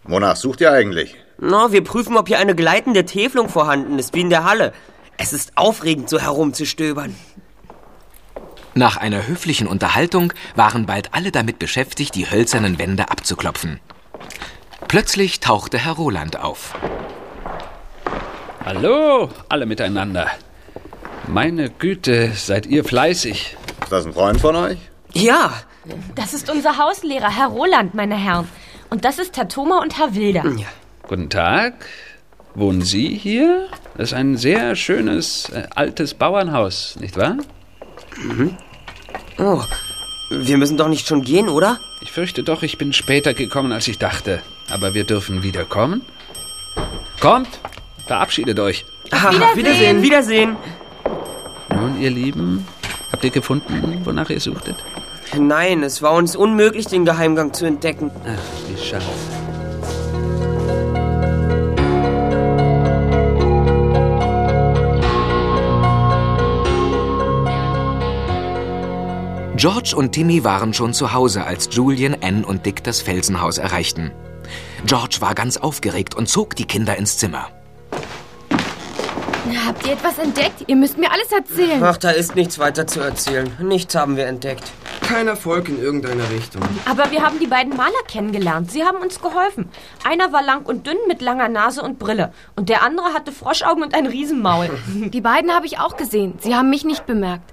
[SPEAKER 12] Wonach sucht ihr eigentlich?
[SPEAKER 4] Na, wir prüfen, ob hier eine gleitende Täfelung vorhanden ist, wie in der Halle. Es ist aufregend, so herumzustöbern.
[SPEAKER 1] Nach einer höflichen Unterhaltung waren bald alle damit beschäftigt, die hölzernen Wände abzuklopfen. Plötzlich tauchte Herr Roland auf.
[SPEAKER 8] Hallo, alle miteinander. Meine Güte, seid ihr fleißig.
[SPEAKER 12] Ist das ein Freund von euch?
[SPEAKER 4] Ja,
[SPEAKER 5] Das ist unser Hauslehrer, Herr Roland, meine Herren. Und das ist Herr Thoma und Herr Wilder.
[SPEAKER 8] Guten Tag. Wohnen Sie hier? Das ist ein sehr schönes, äh, altes Bauernhaus, nicht wahr?
[SPEAKER 4] Oh, wir müssen doch nicht schon gehen, oder?
[SPEAKER 8] Ich fürchte doch, ich bin später gekommen, als ich dachte. Aber wir dürfen wieder kommen. Kommt, verabschiedet euch.
[SPEAKER 4] Ah, Wiedersehen, Wiedersehen.
[SPEAKER 8] Nun, ihr Lieben, habt ihr gefunden, wonach ihr suchtet?
[SPEAKER 4] Nein, es war uns unmöglich, den Geheimgang zu entdecken.
[SPEAKER 8] Ach, wie schade.
[SPEAKER 1] George und Timmy waren schon zu Hause, als Julian, Anne und Dick das Felsenhaus erreichten. George war ganz aufgeregt und zog die Kinder ins Zimmer.
[SPEAKER 6] Habt ihr etwas entdeckt? Ihr müsst mir alles erzählen.
[SPEAKER 4] Ach, da ist nichts weiter zu erzählen. Nichts haben wir entdeckt.
[SPEAKER 3] Kein Erfolg in irgendeiner Richtung.
[SPEAKER 5] Aber wir haben die beiden Maler kennengelernt. Sie haben uns geholfen. Einer war lang und dünn mit langer Nase und Brille. Und der andere hatte Froschaugen und ein Riesenmaul. (laughs)
[SPEAKER 6] Die beiden habe ich auch gesehen. Sie haben mich nicht bemerkt.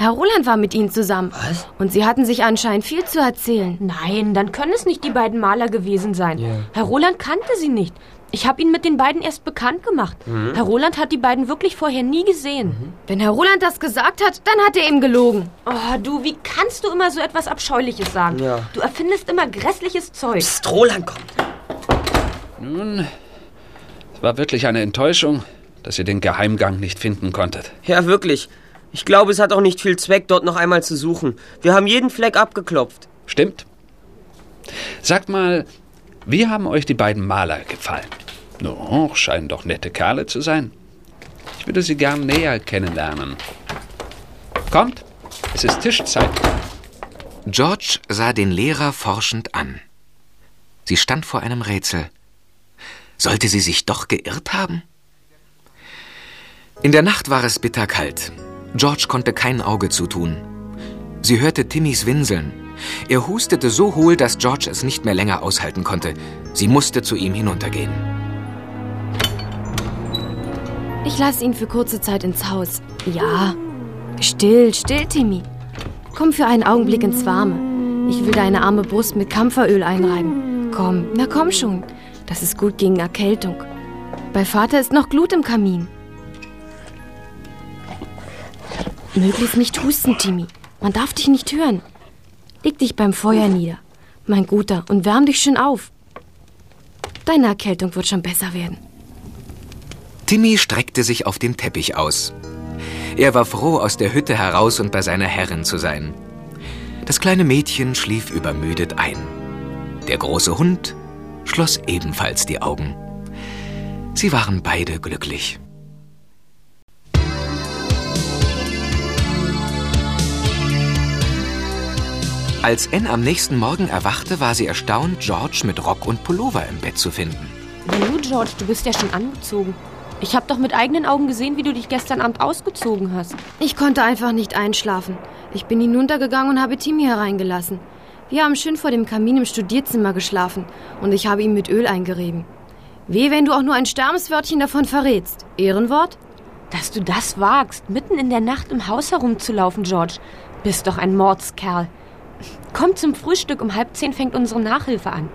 [SPEAKER 6] Herr Roland war mit ihnen zusammen.
[SPEAKER 4] Was?
[SPEAKER 6] Und sie hatten sich anscheinend viel zu erzählen.
[SPEAKER 5] Nein, dann können es nicht die beiden Maler gewesen sein. Herr Roland kannte sie nicht. Ich habe ihn mit den beiden erst bekannt gemacht. Herr Roland hat die beiden wirklich vorher nie gesehen.
[SPEAKER 6] Wenn Herr Roland das gesagt hat, dann hat er ihm gelogen.
[SPEAKER 5] Oh, du, wie kannst du immer so etwas Abscheuliches sagen?
[SPEAKER 4] Ja.
[SPEAKER 5] Du erfindest immer grässliches Zeug.
[SPEAKER 4] Psst, Roland kommt.
[SPEAKER 8] Nun, es war wirklich eine Enttäuschung, dass ihr den Geheimgang nicht finden konntet.
[SPEAKER 4] Ja, wirklich. Ich glaube, es hat auch nicht viel Zweck, dort noch einmal zu suchen. Wir haben jeden Fleck abgeklopft.
[SPEAKER 8] Stimmt. Sagt mal, wie haben euch die beiden Maler gefallen? No, scheinen doch nette Kerle zu sein. Ich würde sie gern näher kennenlernen. Kommt, es ist Tischzeit.
[SPEAKER 1] George sah den Lehrer forschend an. Sie stand vor einem Rätsel. Sollte sie sich doch geirrt haben? In der Nacht war es bitterkalt. George konnte kein Auge zutun. Sie hörte Timmys Winseln. Er hustete so hohl, dass George es nicht mehr länger aushalten konnte. Sie musste zu ihm hinuntergehen.
[SPEAKER 6] Ich lasse ihn für kurze Zeit ins Haus. Ja. Still, still, Timmy. Komm für einen Augenblick ins Warme. Ich will deine arme Brust mit Kampferöl einreiben. Komm, na komm schon. Das ist gut gegen Erkältung. Bei Vater ist noch Glut im Kamin. Möglichst nicht husten, Timmy. Man darf dich nicht hören. Leg dich beim Feuer nieder, mein Guter, und wärm dich schön auf. Deine Erkältung wird schon besser werden.
[SPEAKER 1] Timmy streckte sich auf dem Teppich aus. Er war froh, aus der Hütte heraus und bei seiner Herrin zu sein. Das kleine Mädchen schlief übermüdet ein. Der große Hund schloss ebenfalls die Augen. Sie waren beide glücklich. Als Anne am nächsten Morgen erwachte, war sie erstaunt, George mit Rock und Pullover im Bett zu finden.
[SPEAKER 5] Nanu, George, du bist ja schon angezogen. Ich habe doch mit eigenen Augen gesehen, wie du dich gestern Abend ausgezogen hast.
[SPEAKER 6] Ich konnte einfach nicht einschlafen. Ich bin hinuntergegangen und habe Timmy hereingelassen. Wir haben schön vor dem Kamin im Studierzimmer geschlafen und ich habe ihn mit Öl eingerieben. Weh, wenn du auch nur ein Sterbenswörtchen davon verrätst. Ehrenwort?
[SPEAKER 5] Dass du das wagst, mitten in der Nacht im Haus herumzulaufen, George. Bist doch ein Mordskerl. Komm zum Frühstück, um halb zehn fängt unsere Nachhilfe an.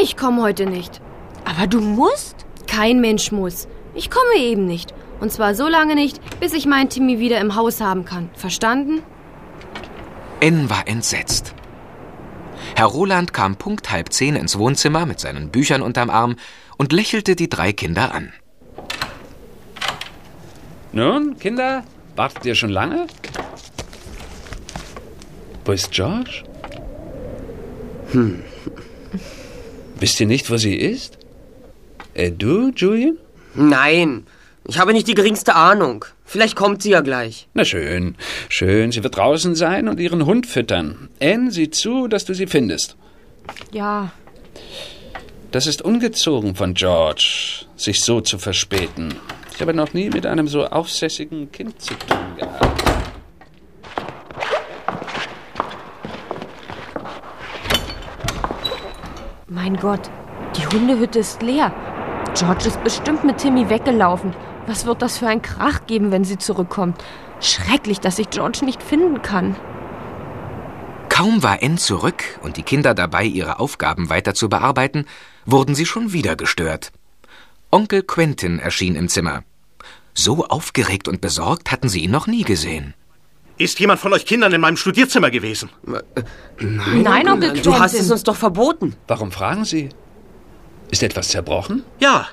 [SPEAKER 6] Ich komme heute nicht.
[SPEAKER 5] Aber du musst?
[SPEAKER 6] Kein Mensch muss. Ich komme eben nicht. Und zwar so lange nicht, bis ich meinen Timmy wieder im Haus haben kann. Verstanden?
[SPEAKER 1] N war entsetzt. Herr Roland kam punkt halb zehn ins Wohnzimmer mit seinen Büchern unterm Arm und lächelte die drei Kinder an.
[SPEAKER 8] Nun, Kinder, wartet ihr schon lange? Wo ist George? Hm. Wisst ihr nicht, wo sie ist? Äh, du, Julian?
[SPEAKER 4] Nein, ich habe nicht die geringste Ahnung. Vielleicht kommt sie ja gleich.
[SPEAKER 8] Na schön, schön. Sie wird draußen sein und ihren Hund füttern. Anne, sieh zu, dass du sie findest.
[SPEAKER 5] Ja.
[SPEAKER 8] Das ist ungezogen von George, sich so zu verspäten. Ich habe noch nie mit einem so aufsässigen Kind zu tun gehabt.
[SPEAKER 5] Mein Gott, die Hundehütte ist leer. George ist bestimmt mit Timmy weggelaufen. Was wird das für ein Krach geben, wenn sie zurückkommt? Schrecklich, dass ich George nicht finden kann.
[SPEAKER 1] Kaum war Anne zurück und die Kinder dabei, ihre Aufgaben weiter zu bearbeiten, wurden sie schon wieder gestört. Onkel Quentin erschien im Zimmer. So aufgeregt und besorgt hatten sie ihn noch nie gesehen.
[SPEAKER 11] Ist jemand von euch Kindern in meinem Studierzimmer gewesen?
[SPEAKER 4] Nein, Nein Onkel Quentin. Du hast es uns doch verboten.
[SPEAKER 8] Warum fragen Sie? Ist etwas zerbrochen?
[SPEAKER 11] Ja,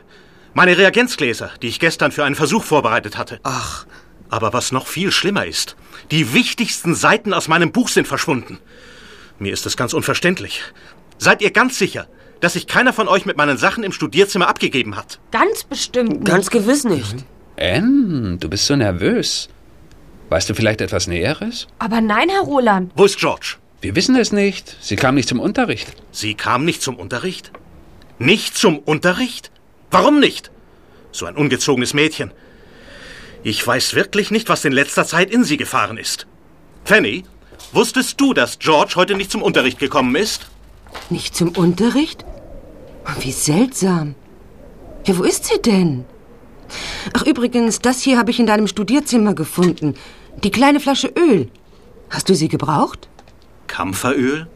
[SPEAKER 11] meine Reagenzgläser, die ich gestern für einen Versuch vorbereitet hatte.
[SPEAKER 4] Ach.
[SPEAKER 11] Aber was noch viel schlimmer ist, die wichtigsten Seiten aus meinem Buch sind verschwunden. Mir ist es ganz unverständlich. Seid ihr ganz sicher, dass sich keiner von euch mit meinen Sachen im Studierzimmer abgegeben hat?
[SPEAKER 5] Ganz bestimmt nicht.
[SPEAKER 4] Ganz gewiss nicht.
[SPEAKER 8] Anne, du bist so nervös. Weißt du vielleicht etwas Näheres?
[SPEAKER 5] Aber nein, Herr Roland.
[SPEAKER 11] Wo ist George?
[SPEAKER 8] Wir wissen es nicht. Sie kam nicht zum Unterricht.
[SPEAKER 11] Sie kam nicht zum Unterricht? Nicht zum Unterricht? Warum nicht? So ein ungezogenes Mädchen. Ich weiß wirklich nicht, was in letzter Zeit in sie gefahren ist. Fanny, wusstest du, dass George heute nicht zum Unterricht gekommen ist?
[SPEAKER 7] Nicht zum Unterricht? Wie seltsam. Ja, wo ist sie denn? Ach, übrigens, das hier habe ich in deinem Studierzimmer gefunden. Die kleine Flasche Öl. Hast du sie gebraucht?
[SPEAKER 11] Kampferöl?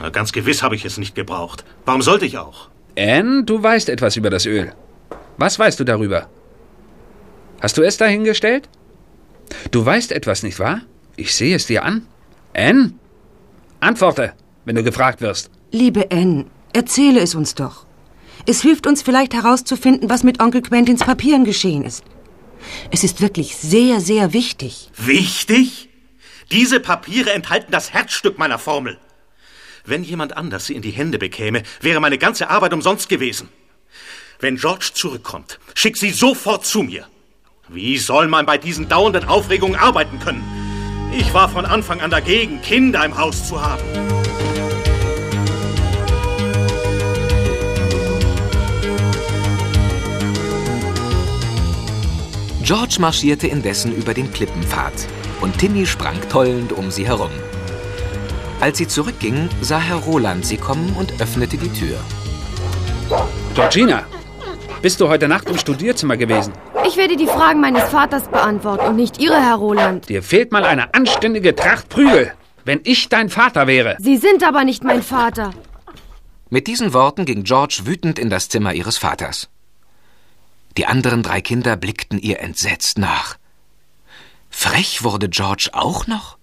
[SPEAKER 11] Na, ganz gewiss habe ich es nicht gebraucht. Warum sollte ich auch?
[SPEAKER 8] Anne, du weißt etwas über das Öl. Was weißt du darüber? Hast du es dahingestellt? Du weißt etwas, nicht wahr? Ich sehe es dir an. Anne? Antworte, wenn du gefragt wirst.
[SPEAKER 7] Liebe Anne, erzähle es uns doch. Es hilft uns vielleicht herauszufinden, was mit Onkel Quentins Papieren geschehen ist. Es ist wirklich sehr, sehr wichtig.
[SPEAKER 11] Wichtig? Diese Papiere enthalten das Herzstück meiner Formel. Wenn jemand anders sie in die Hände bekäme, wäre meine ganze Arbeit umsonst gewesen. Wenn George zurückkommt, schick sie sofort zu mir. Wie soll man bei diesen dauernden Aufregungen arbeiten können? Ich war von Anfang an dagegen, Kinder im Haus zu haben.
[SPEAKER 1] George marschierte indessen über den Klippenpfad und Timmy sprang tollend um sie herum. Als sie zurückging, sah Herr Roland sie kommen und öffnete die Tür.
[SPEAKER 8] Georgina, bist du heute Nacht im Studierzimmer gewesen?
[SPEAKER 6] Ich werde die Fragen meines Vaters beantworten und nicht Ihre, Herr Roland.
[SPEAKER 8] Dir fehlt mal eine anständige Tracht Prügel. Wenn ich dein Vater wäre.
[SPEAKER 6] Sie sind aber nicht mein Vater.
[SPEAKER 1] Mit diesen Worten ging George wütend in das Zimmer ihres Vaters. Die anderen drei Kinder blickten ihr entsetzt nach. Frech wurde George auch noch?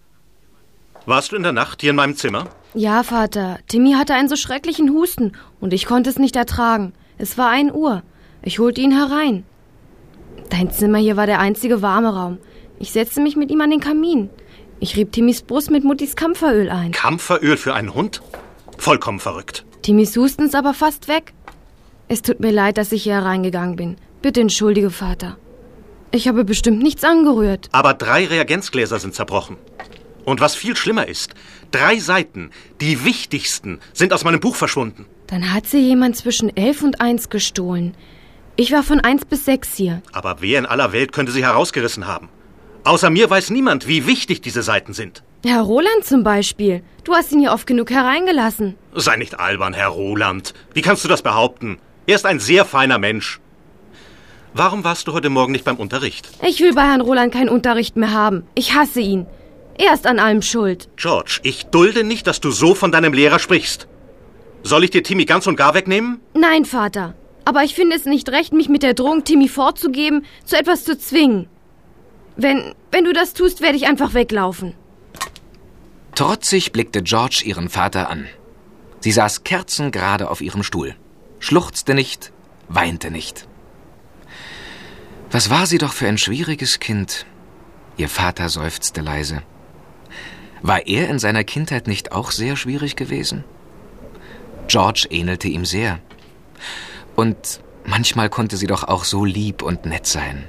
[SPEAKER 11] Warst du in der Nacht hier in meinem Zimmer?
[SPEAKER 6] Ja, Vater. Timmy hatte einen so schrecklichen Husten und ich konnte es nicht ertragen. Es war ein Uhr. Ich holte ihn herein. Dein Zimmer hier war der einzige warme Raum. Ich setzte mich mit ihm an den Kamin. Ich rieb Timmys Brust mit Muttis Kampferöl ein.
[SPEAKER 11] Kampferöl für einen Hund? Vollkommen verrückt.
[SPEAKER 6] Timmys Husten ist aber fast weg. Es tut mir leid, dass ich hier hereingegangen bin. Bitte entschuldige, Vater. Ich habe bestimmt nichts angerührt.
[SPEAKER 11] Aber drei Reagenzgläser sind zerbrochen. Und was viel schlimmer ist, drei Seiten, die wichtigsten, sind aus meinem Buch verschwunden.
[SPEAKER 6] Dann hat sie jemand zwischen elf und eins gestohlen. Ich war von eins bis sechs hier.
[SPEAKER 11] Aber wer in aller Welt könnte sie herausgerissen haben? Außer mir weiß niemand, wie wichtig diese Seiten sind.
[SPEAKER 6] Herr Roland zum Beispiel. Du hast ihn hier oft genug hereingelassen.
[SPEAKER 11] Sei nicht albern, Herr Roland. Wie kannst du das behaupten? Er ist ein sehr feiner Mensch. Warum warst du heute Morgen nicht beim Unterricht?
[SPEAKER 6] Ich will bei Herrn Roland keinen Unterricht mehr haben. Ich hasse ihn. Er ist an allem schuld.
[SPEAKER 11] George, ich dulde nicht, dass du so von deinem Lehrer sprichst. Soll ich dir Timmy ganz und gar wegnehmen?
[SPEAKER 6] Nein, Vater. Aber ich finde es nicht recht, mich mit der Drohung, Timmy vorzugeben, zu etwas zu zwingen. Wenn, wenn du das tust, werde ich einfach weglaufen.
[SPEAKER 1] Trotzig blickte George ihren Vater an. Sie saß kerzengerade auf ihrem Stuhl, schluchzte nicht, weinte nicht. Was war sie doch für ein schwieriges Kind? Ihr Vater seufzte leise. War er in seiner Kindheit nicht auch sehr schwierig gewesen? George ähnelte ihm sehr. Und manchmal konnte sie doch auch so lieb und nett sein.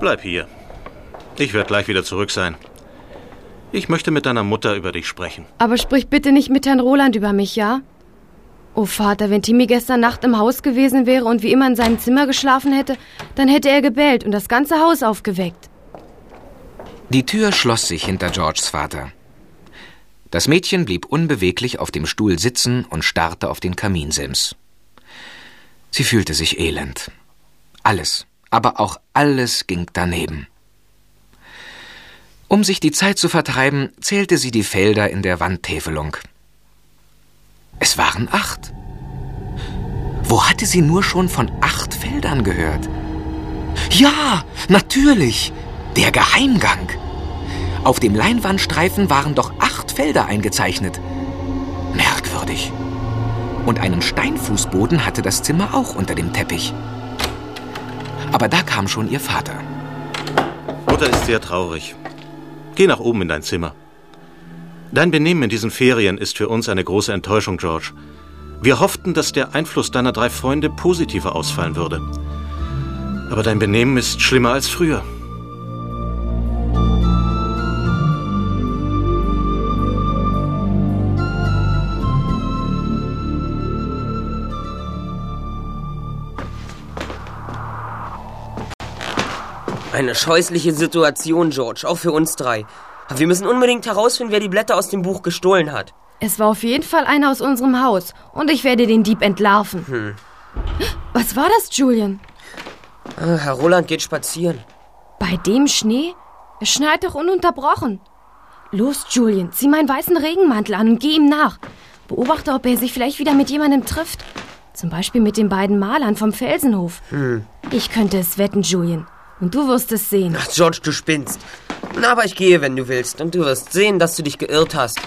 [SPEAKER 11] Bleib hier. Ich werde gleich wieder zurück sein. Ich möchte mit deiner Mutter über dich sprechen.
[SPEAKER 6] Aber sprich bitte nicht mit Herrn Roland über mich, ja? Oh Vater, wenn Timmy gestern Nacht im Haus gewesen wäre und wie immer in seinem Zimmer geschlafen hätte, dann hätte er gebellt und das ganze Haus aufgeweckt.
[SPEAKER 1] Die Tür schloss sich hinter Georges Vater. Das Mädchen blieb unbeweglich auf dem Stuhl sitzen und starrte auf den Kaminsims. Sie fühlte sich elend. Alles, aber auch alles ging daneben. Um sich die Zeit zu vertreiben, zählte sie die Felder in der Wandtäfelung. Es waren acht. Wo hatte sie nur schon von acht Feldern gehört? Ja, natürlich, der Geheimgang. Auf dem Leinwandstreifen waren doch acht Felder eingezeichnet. Merkwürdig. Und einen Steinfußboden hatte das Zimmer auch unter dem Teppich. Aber da kam schon ihr Vater.
[SPEAKER 11] Mutter ist sehr traurig. Geh nach oben in dein Zimmer. Dein Benehmen in diesen Ferien ist für uns eine große Enttäuschung, George. Wir hofften, dass der Einfluss deiner drei Freunde positiver ausfallen würde. Aber dein Benehmen ist schlimmer als früher.
[SPEAKER 4] Eine scheußliche Situation, George, auch für uns drei. Wir müssen unbedingt herausfinden, wer die Blätter aus dem Buch gestohlen hat.
[SPEAKER 6] Es war auf jeden Fall einer aus unserem Haus und ich werde den Dieb entlarven.
[SPEAKER 4] Hm.
[SPEAKER 6] Was war das, Julian?
[SPEAKER 4] Ah, Herr Roland geht spazieren.
[SPEAKER 6] Bei dem Schnee? Es schneit doch ununterbrochen. Los, Julian, zieh meinen weißen Regenmantel an und geh ihm nach. Beobachte, ob er sich vielleicht wieder mit jemandem trifft. Zum Beispiel mit den beiden Malern vom Felsenhof.
[SPEAKER 4] Hm.
[SPEAKER 6] Ich könnte es wetten, Julian. Und du wirst es sehen.
[SPEAKER 4] Ach, George, du spinnst. Aber ich gehe, wenn du willst. Und du wirst sehen, dass du dich geirrt hast.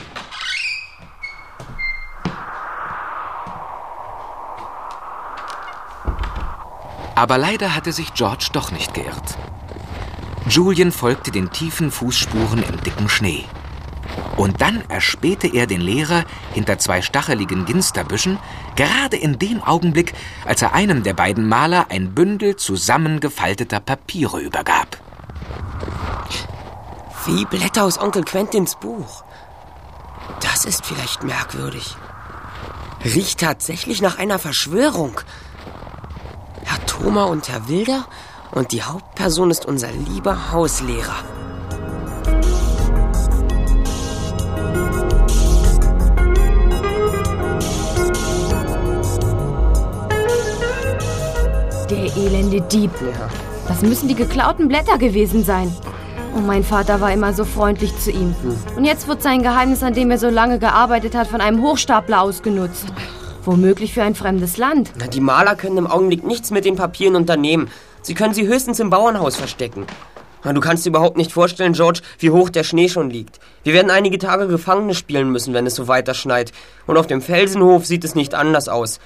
[SPEAKER 1] Aber leider hatte sich George doch nicht geirrt. Julian folgte den tiefen Fußspuren im dicken Schnee. Und dann erspähte er den Lehrer hinter zwei stacheligen Ginsterbüschen, gerade in dem Augenblick, als er einem der beiden Maler ein Bündel zusammengefalteter Papiere übergab.
[SPEAKER 4] Wie Blätter aus Onkel Quentins Buch. Das ist vielleicht merkwürdig. Riecht tatsächlich nach einer Verschwörung. Herr Thoma und Herr Wilder und die Hauptperson ist unser lieber Hauslehrer.
[SPEAKER 6] Der elende Dieb.
[SPEAKER 4] Ja.
[SPEAKER 6] Das müssen die geklauten Blätter gewesen sein. Und mein Vater war immer so freundlich zu ihm. Und jetzt wird sein Geheimnis, an dem er so lange gearbeitet hat, von einem Hochstapler ausgenutzt. Womöglich für ein fremdes Land.
[SPEAKER 4] Na, die Maler können im Augenblick nichts mit den Papieren unternehmen. Sie können sie höchstens im Bauernhaus verstecken. Na, du kannst dir überhaupt nicht vorstellen, George, wie hoch der Schnee schon liegt. Wir werden einige Tage Gefangene spielen müssen, wenn es so weiter schneit. Und auf dem Felsenhof sieht es nicht anders aus.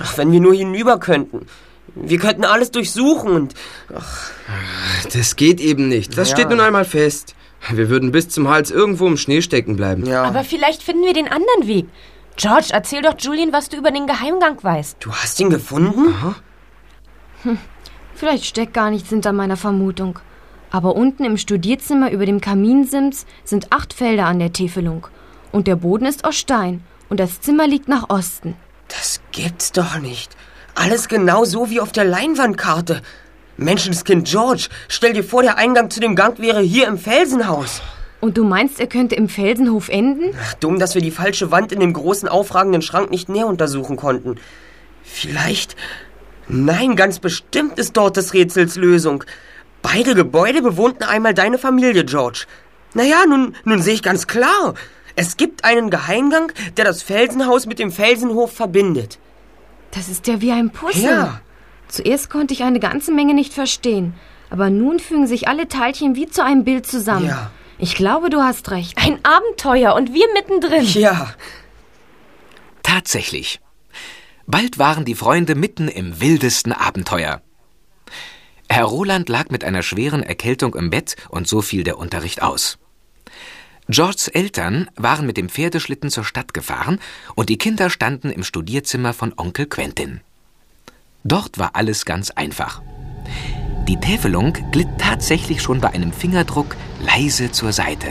[SPEAKER 4] Ach, wenn wir nur hinüber könnten. Wir könnten alles durchsuchen und. Ach.
[SPEAKER 3] Das geht eben nicht. Das
[SPEAKER 4] Ja.
[SPEAKER 3] steht nun einmal fest. Wir würden bis zum Hals irgendwo im Schnee stecken bleiben.
[SPEAKER 4] Ja.
[SPEAKER 5] Aber vielleicht finden wir den anderen Weg. George, erzähl doch Julian, was du über den Geheimgang weißt.
[SPEAKER 4] Du hast ihn gefunden?
[SPEAKER 6] Hm. Vielleicht steckt gar nichts hinter meiner Vermutung. Aber unten im Studierzimmer über dem Kaminsims sind acht Felder an der Täfelung. Und der Boden ist aus Stein. Und das Zimmer liegt nach Osten.
[SPEAKER 4] Das gibt's doch nicht. Alles genau so wie auf der Leinwandkarte. Menschenskind George, stell dir vor, der Eingang zu dem Gang wäre hier im Felsenhaus.
[SPEAKER 6] Und du meinst, er könnte im Felsenhof enden?
[SPEAKER 4] Ach, dumm, dass wir die falsche Wand in dem großen aufragenden Schrank nicht näher untersuchen konnten. Vielleicht. Nein, ganz bestimmt ist dort des Rätsels Lösung. Beide Gebäude bewohnten einmal deine Familie, George. Naja, nun, nun sehe ich ganz klar. Es gibt einen Geheimgang, der das Felsenhaus mit dem Felsenhof verbindet.
[SPEAKER 6] Das ist ja wie ein Puzzle.
[SPEAKER 4] Ja.
[SPEAKER 6] Zuerst konnte ich eine ganze Menge nicht verstehen. Aber nun fügen sich alle Teilchen wie zu einem Bild zusammen.
[SPEAKER 4] Ja.
[SPEAKER 6] Ich glaube, du hast recht.
[SPEAKER 5] Ein Abenteuer und wir mittendrin.
[SPEAKER 4] Ja.
[SPEAKER 1] Tatsächlich. Bald waren die Freunde mitten im wildesten Abenteuer. Herr Roland lag mit einer schweren Erkältung im Bett und so fiel der Unterricht aus. Georges Eltern waren mit dem Pferdeschlitten zur Stadt gefahren und die Kinder standen im Studierzimmer von Onkel Quentin. Dort war alles ganz einfach. Die Täfelung glitt tatsächlich schon bei einem Fingerdruck leise zur Seite.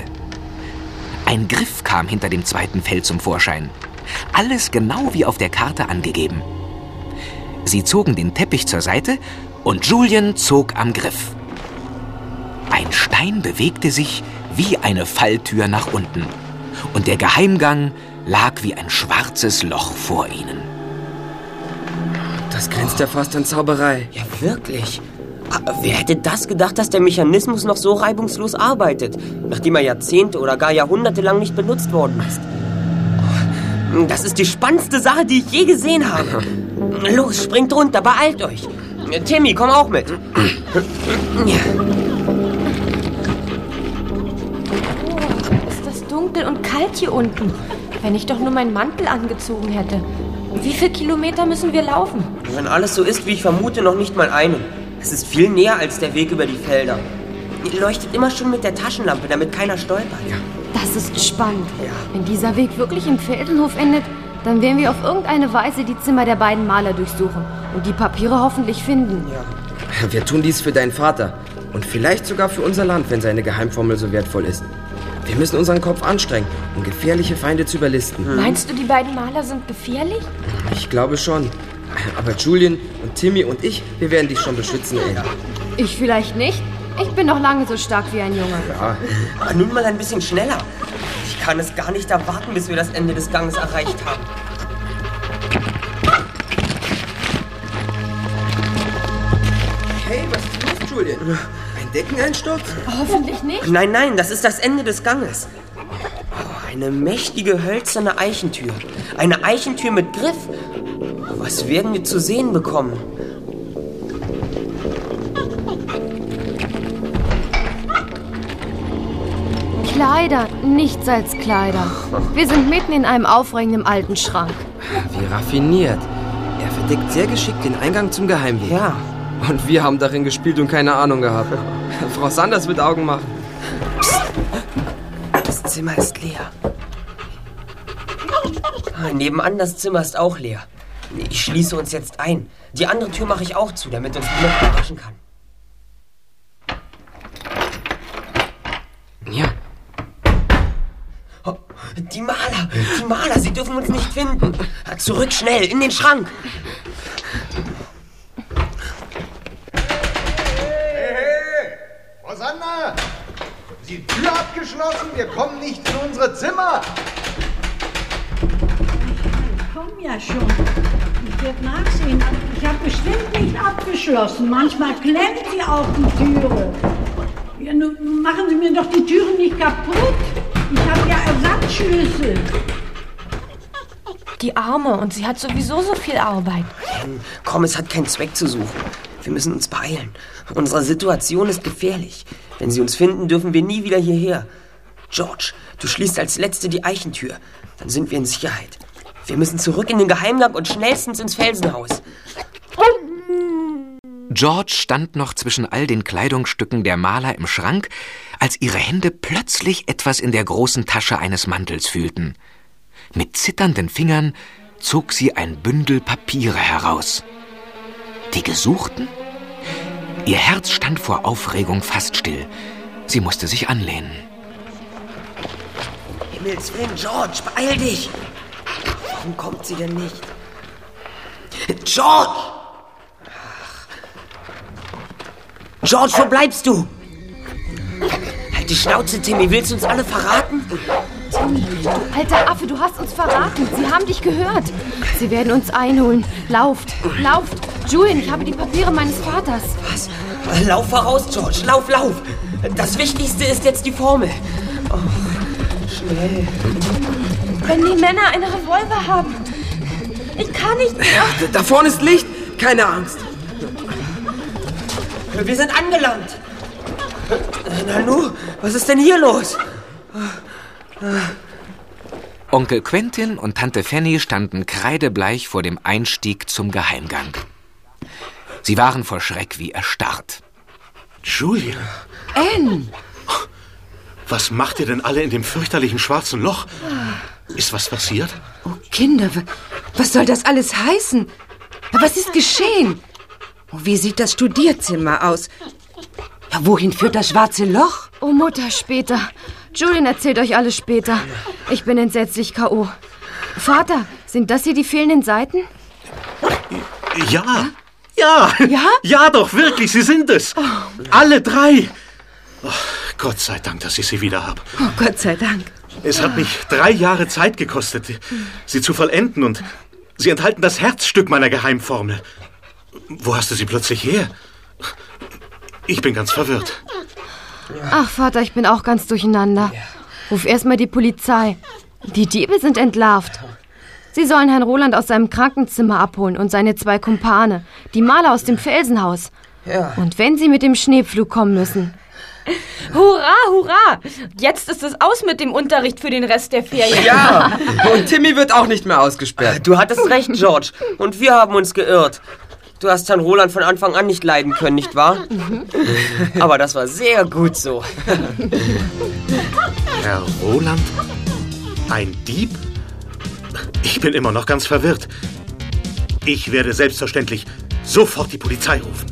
[SPEAKER 1] Ein Griff kam hinter dem zweiten Feld zum Vorschein. Alles genau wie auf der Karte angegeben. Sie zogen den Teppich zur Seite und Julian zog am Griff. Ein Stein bewegte sich wie eine Falltür nach unten und der Geheimgang lag wie ein schwarzes Loch vor ihnen.
[SPEAKER 3] Das grenzt ja fast an Zauberei.
[SPEAKER 4] Ja, wirklich. Aber wer hätte das gedacht, dass der Mechanismus noch so reibungslos arbeitet, nachdem er Jahrzehnte oder gar Jahrhunderte lang nicht benutzt worden ist? Oh, Das ist die spannendste Sache, die ich je gesehen habe. Los, springt runter, beeilt euch. Timmy, komm auch mit.
[SPEAKER 5] Ist dunkel und kalt hier unten. Wenn ich doch nur meinen Mantel angezogen hätte. Wie viele Kilometer müssen wir laufen?
[SPEAKER 4] Wenn alles so ist, wie ich vermute, noch nicht mal einen. Es ist viel näher als der Weg über die Felder. Ihr leuchtet immer schon mit der Taschenlampe, damit keiner stolpert.
[SPEAKER 6] Das ist spannend. Wenn dieser Weg wirklich im Felsenhof endet, dann werden wir auf irgendeine Weise die Zimmer der beiden Maler durchsuchen und die Papiere hoffentlich finden.
[SPEAKER 3] Wir tun dies für deinen Vater und vielleicht sogar für unser Land, wenn seine Geheimformel so wertvoll ist. Wir müssen unseren Kopf anstrengen, um gefährliche Feinde zu überlisten.
[SPEAKER 5] Meinst du, die beiden Maler sind gefährlich?
[SPEAKER 3] Ich glaube schon. Aber Julian und Timmy und ich, wir werden dich schon beschützen, ey.
[SPEAKER 6] Ich vielleicht nicht. Ich bin noch lange so stark wie ein Junge.
[SPEAKER 3] Ja.
[SPEAKER 4] Aber nun mal ein bisschen schneller. Ich kann es gar nicht erwarten, bis wir das Ende des Ganges erreicht haben.
[SPEAKER 3] Hey, was ist los, Julian? Ein Deckeneinsturz?
[SPEAKER 6] Hoffentlich nicht.
[SPEAKER 4] Nein, nein, das ist das Ende des Ganges. Oh, eine mächtige hölzerne Eichentür. Eine Eichentür mit Griff. Was werden wir zu sehen bekommen?
[SPEAKER 6] Kleider, nichts als Kleider. Wir sind mitten in einem aufregenden alten Schrank.
[SPEAKER 3] Wie raffiniert. Er verdeckt sehr geschickt den Eingang zum Geheimweg.
[SPEAKER 4] Ja.
[SPEAKER 3] Und wir haben darin gespielt und keine Ahnung gehabt. (laughs) Frau Sanders wird Augen machen.
[SPEAKER 4] Das Zimmer ist leer. Ah, Nebenan das Zimmer ist auch leer. Ich schließe uns jetzt ein. Die andere Tür mache ich auch zu, damit uns niemand überraschen kann.
[SPEAKER 3] Ja.
[SPEAKER 4] Oh, die Maler, die Maler, sie dürfen uns nicht finden. Zurück schnell, in den Schrank.
[SPEAKER 2] Ist die Tür abgeschlossen? Wir kommen nicht in unsere Zimmer!
[SPEAKER 10] Komm ja schon. Ich werde nachsehen. Ich habe bestimmt nicht abgeschlossen. Manchmal klemmt sie auch die Türe. Ja, nun nun machen Sie mir doch die Türen nicht kaputt. Ich habe ja Ersatzschlüssel.
[SPEAKER 5] Die Arme und sie hat sowieso so viel Arbeit.
[SPEAKER 4] Komm, es hat keinen Zweck zu suchen. Wir müssen uns beeilen. Unsere Situation ist gefährlich. Wenn sie uns finden, dürfen wir nie wieder hierher. George, du schließt als Letzte die Eichentür. Dann sind wir in Sicherheit. Wir müssen zurück in den Geheimgang und schnellstens ins Felsenhaus.
[SPEAKER 1] George stand noch zwischen all den Kleidungsstücken der Maler im Schrank, als ihre Hände plötzlich etwas in der großen Tasche eines Mantels fühlten. Mit zitternden Fingern zog sie ein Bündel Papiere heraus. Die gesuchten? Ihr Herz stand vor Aufregung fast still. Sie musste sich anlehnen.
[SPEAKER 4] Himmels Willen, George, beeil dich! Warum kommt sie denn nicht? George! George, wo bleibst du? Halt die Schnauze, Timmy. Willst du uns alle verraten?
[SPEAKER 6] Alter Affe, du hast uns verraten. Sie haben dich gehört. Sie werden uns einholen. Lauft, lauft. Julian, ich habe die Papiere meines Vaters.
[SPEAKER 4] Was? Lauf voraus, George. Lauf, lauf. Das Wichtigste ist jetzt die Formel. Oh, schnell.
[SPEAKER 5] Wenn die Männer eine Revolver haben. Ich kann nicht mehr.
[SPEAKER 3] Da vorne ist Licht. Keine Angst.
[SPEAKER 4] Wir sind angelangt. Nanu, was ist denn hier los?
[SPEAKER 1] Onkel Quentin und Tante Fanny standen kreidebleich vor dem Einstieg zum Geheimgang. Sie waren vor Schreck wie erstarrt.
[SPEAKER 11] Julia,
[SPEAKER 7] Anne!
[SPEAKER 11] was macht ihr denn alle in dem fürchterlichen schwarzen Loch? Ist was passiert?
[SPEAKER 7] Oh, Kinder, wa- was soll das alles heißen? Was ist geschehen? Oh, wie sieht das Studierzimmer aus? Ja, wohin führt das schwarze Loch?
[SPEAKER 6] Oh, Mutter, später. Julian erzählt euch alles später. Ich bin entsetzlich K.O. Vater, sind das hier die fehlenden Seiten?
[SPEAKER 11] Ja. Ja.
[SPEAKER 7] Ja?
[SPEAKER 11] Ja, doch, wirklich, sie sind es. Alle drei. Oh, Gott sei Dank, dass ich sie wieder habe.
[SPEAKER 7] Oh, Gott sei Dank.
[SPEAKER 11] Es hat mich drei Jahre Zeit gekostet, sie zu vollenden und sie enthalten das Herzstück meiner Geheimformel. Wo hast du sie plötzlich her? Ich bin ganz verwirrt.
[SPEAKER 6] Ach, Vater, ich bin auch ganz durcheinander. Ruf erstmal die Polizei. Die Diebe sind entlarvt. Sie sollen Herrn Roland aus seinem Krankenzimmer abholen und seine zwei Kumpane, die Maler aus dem Felsenhaus.
[SPEAKER 4] Ja.
[SPEAKER 6] Und wenn sie mit dem Schneepflug kommen müssen.
[SPEAKER 5] Hurra, hurra! Jetzt ist es aus mit dem Unterricht für den Rest der Ferien.
[SPEAKER 3] Ja, und Timmy wird auch nicht mehr ausgesperrt.
[SPEAKER 4] Du hattest recht, George. Und wir haben uns geirrt. Du hast Herrn Roland von Anfang an nicht leiden können, nicht wahr? Aber das war sehr gut so.
[SPEAKER 11] Herr Roland? Ein Dieb? Ich bin immer noch ganz verwirrt. Ich werde selbstverständlich sofort die Polizei rufen.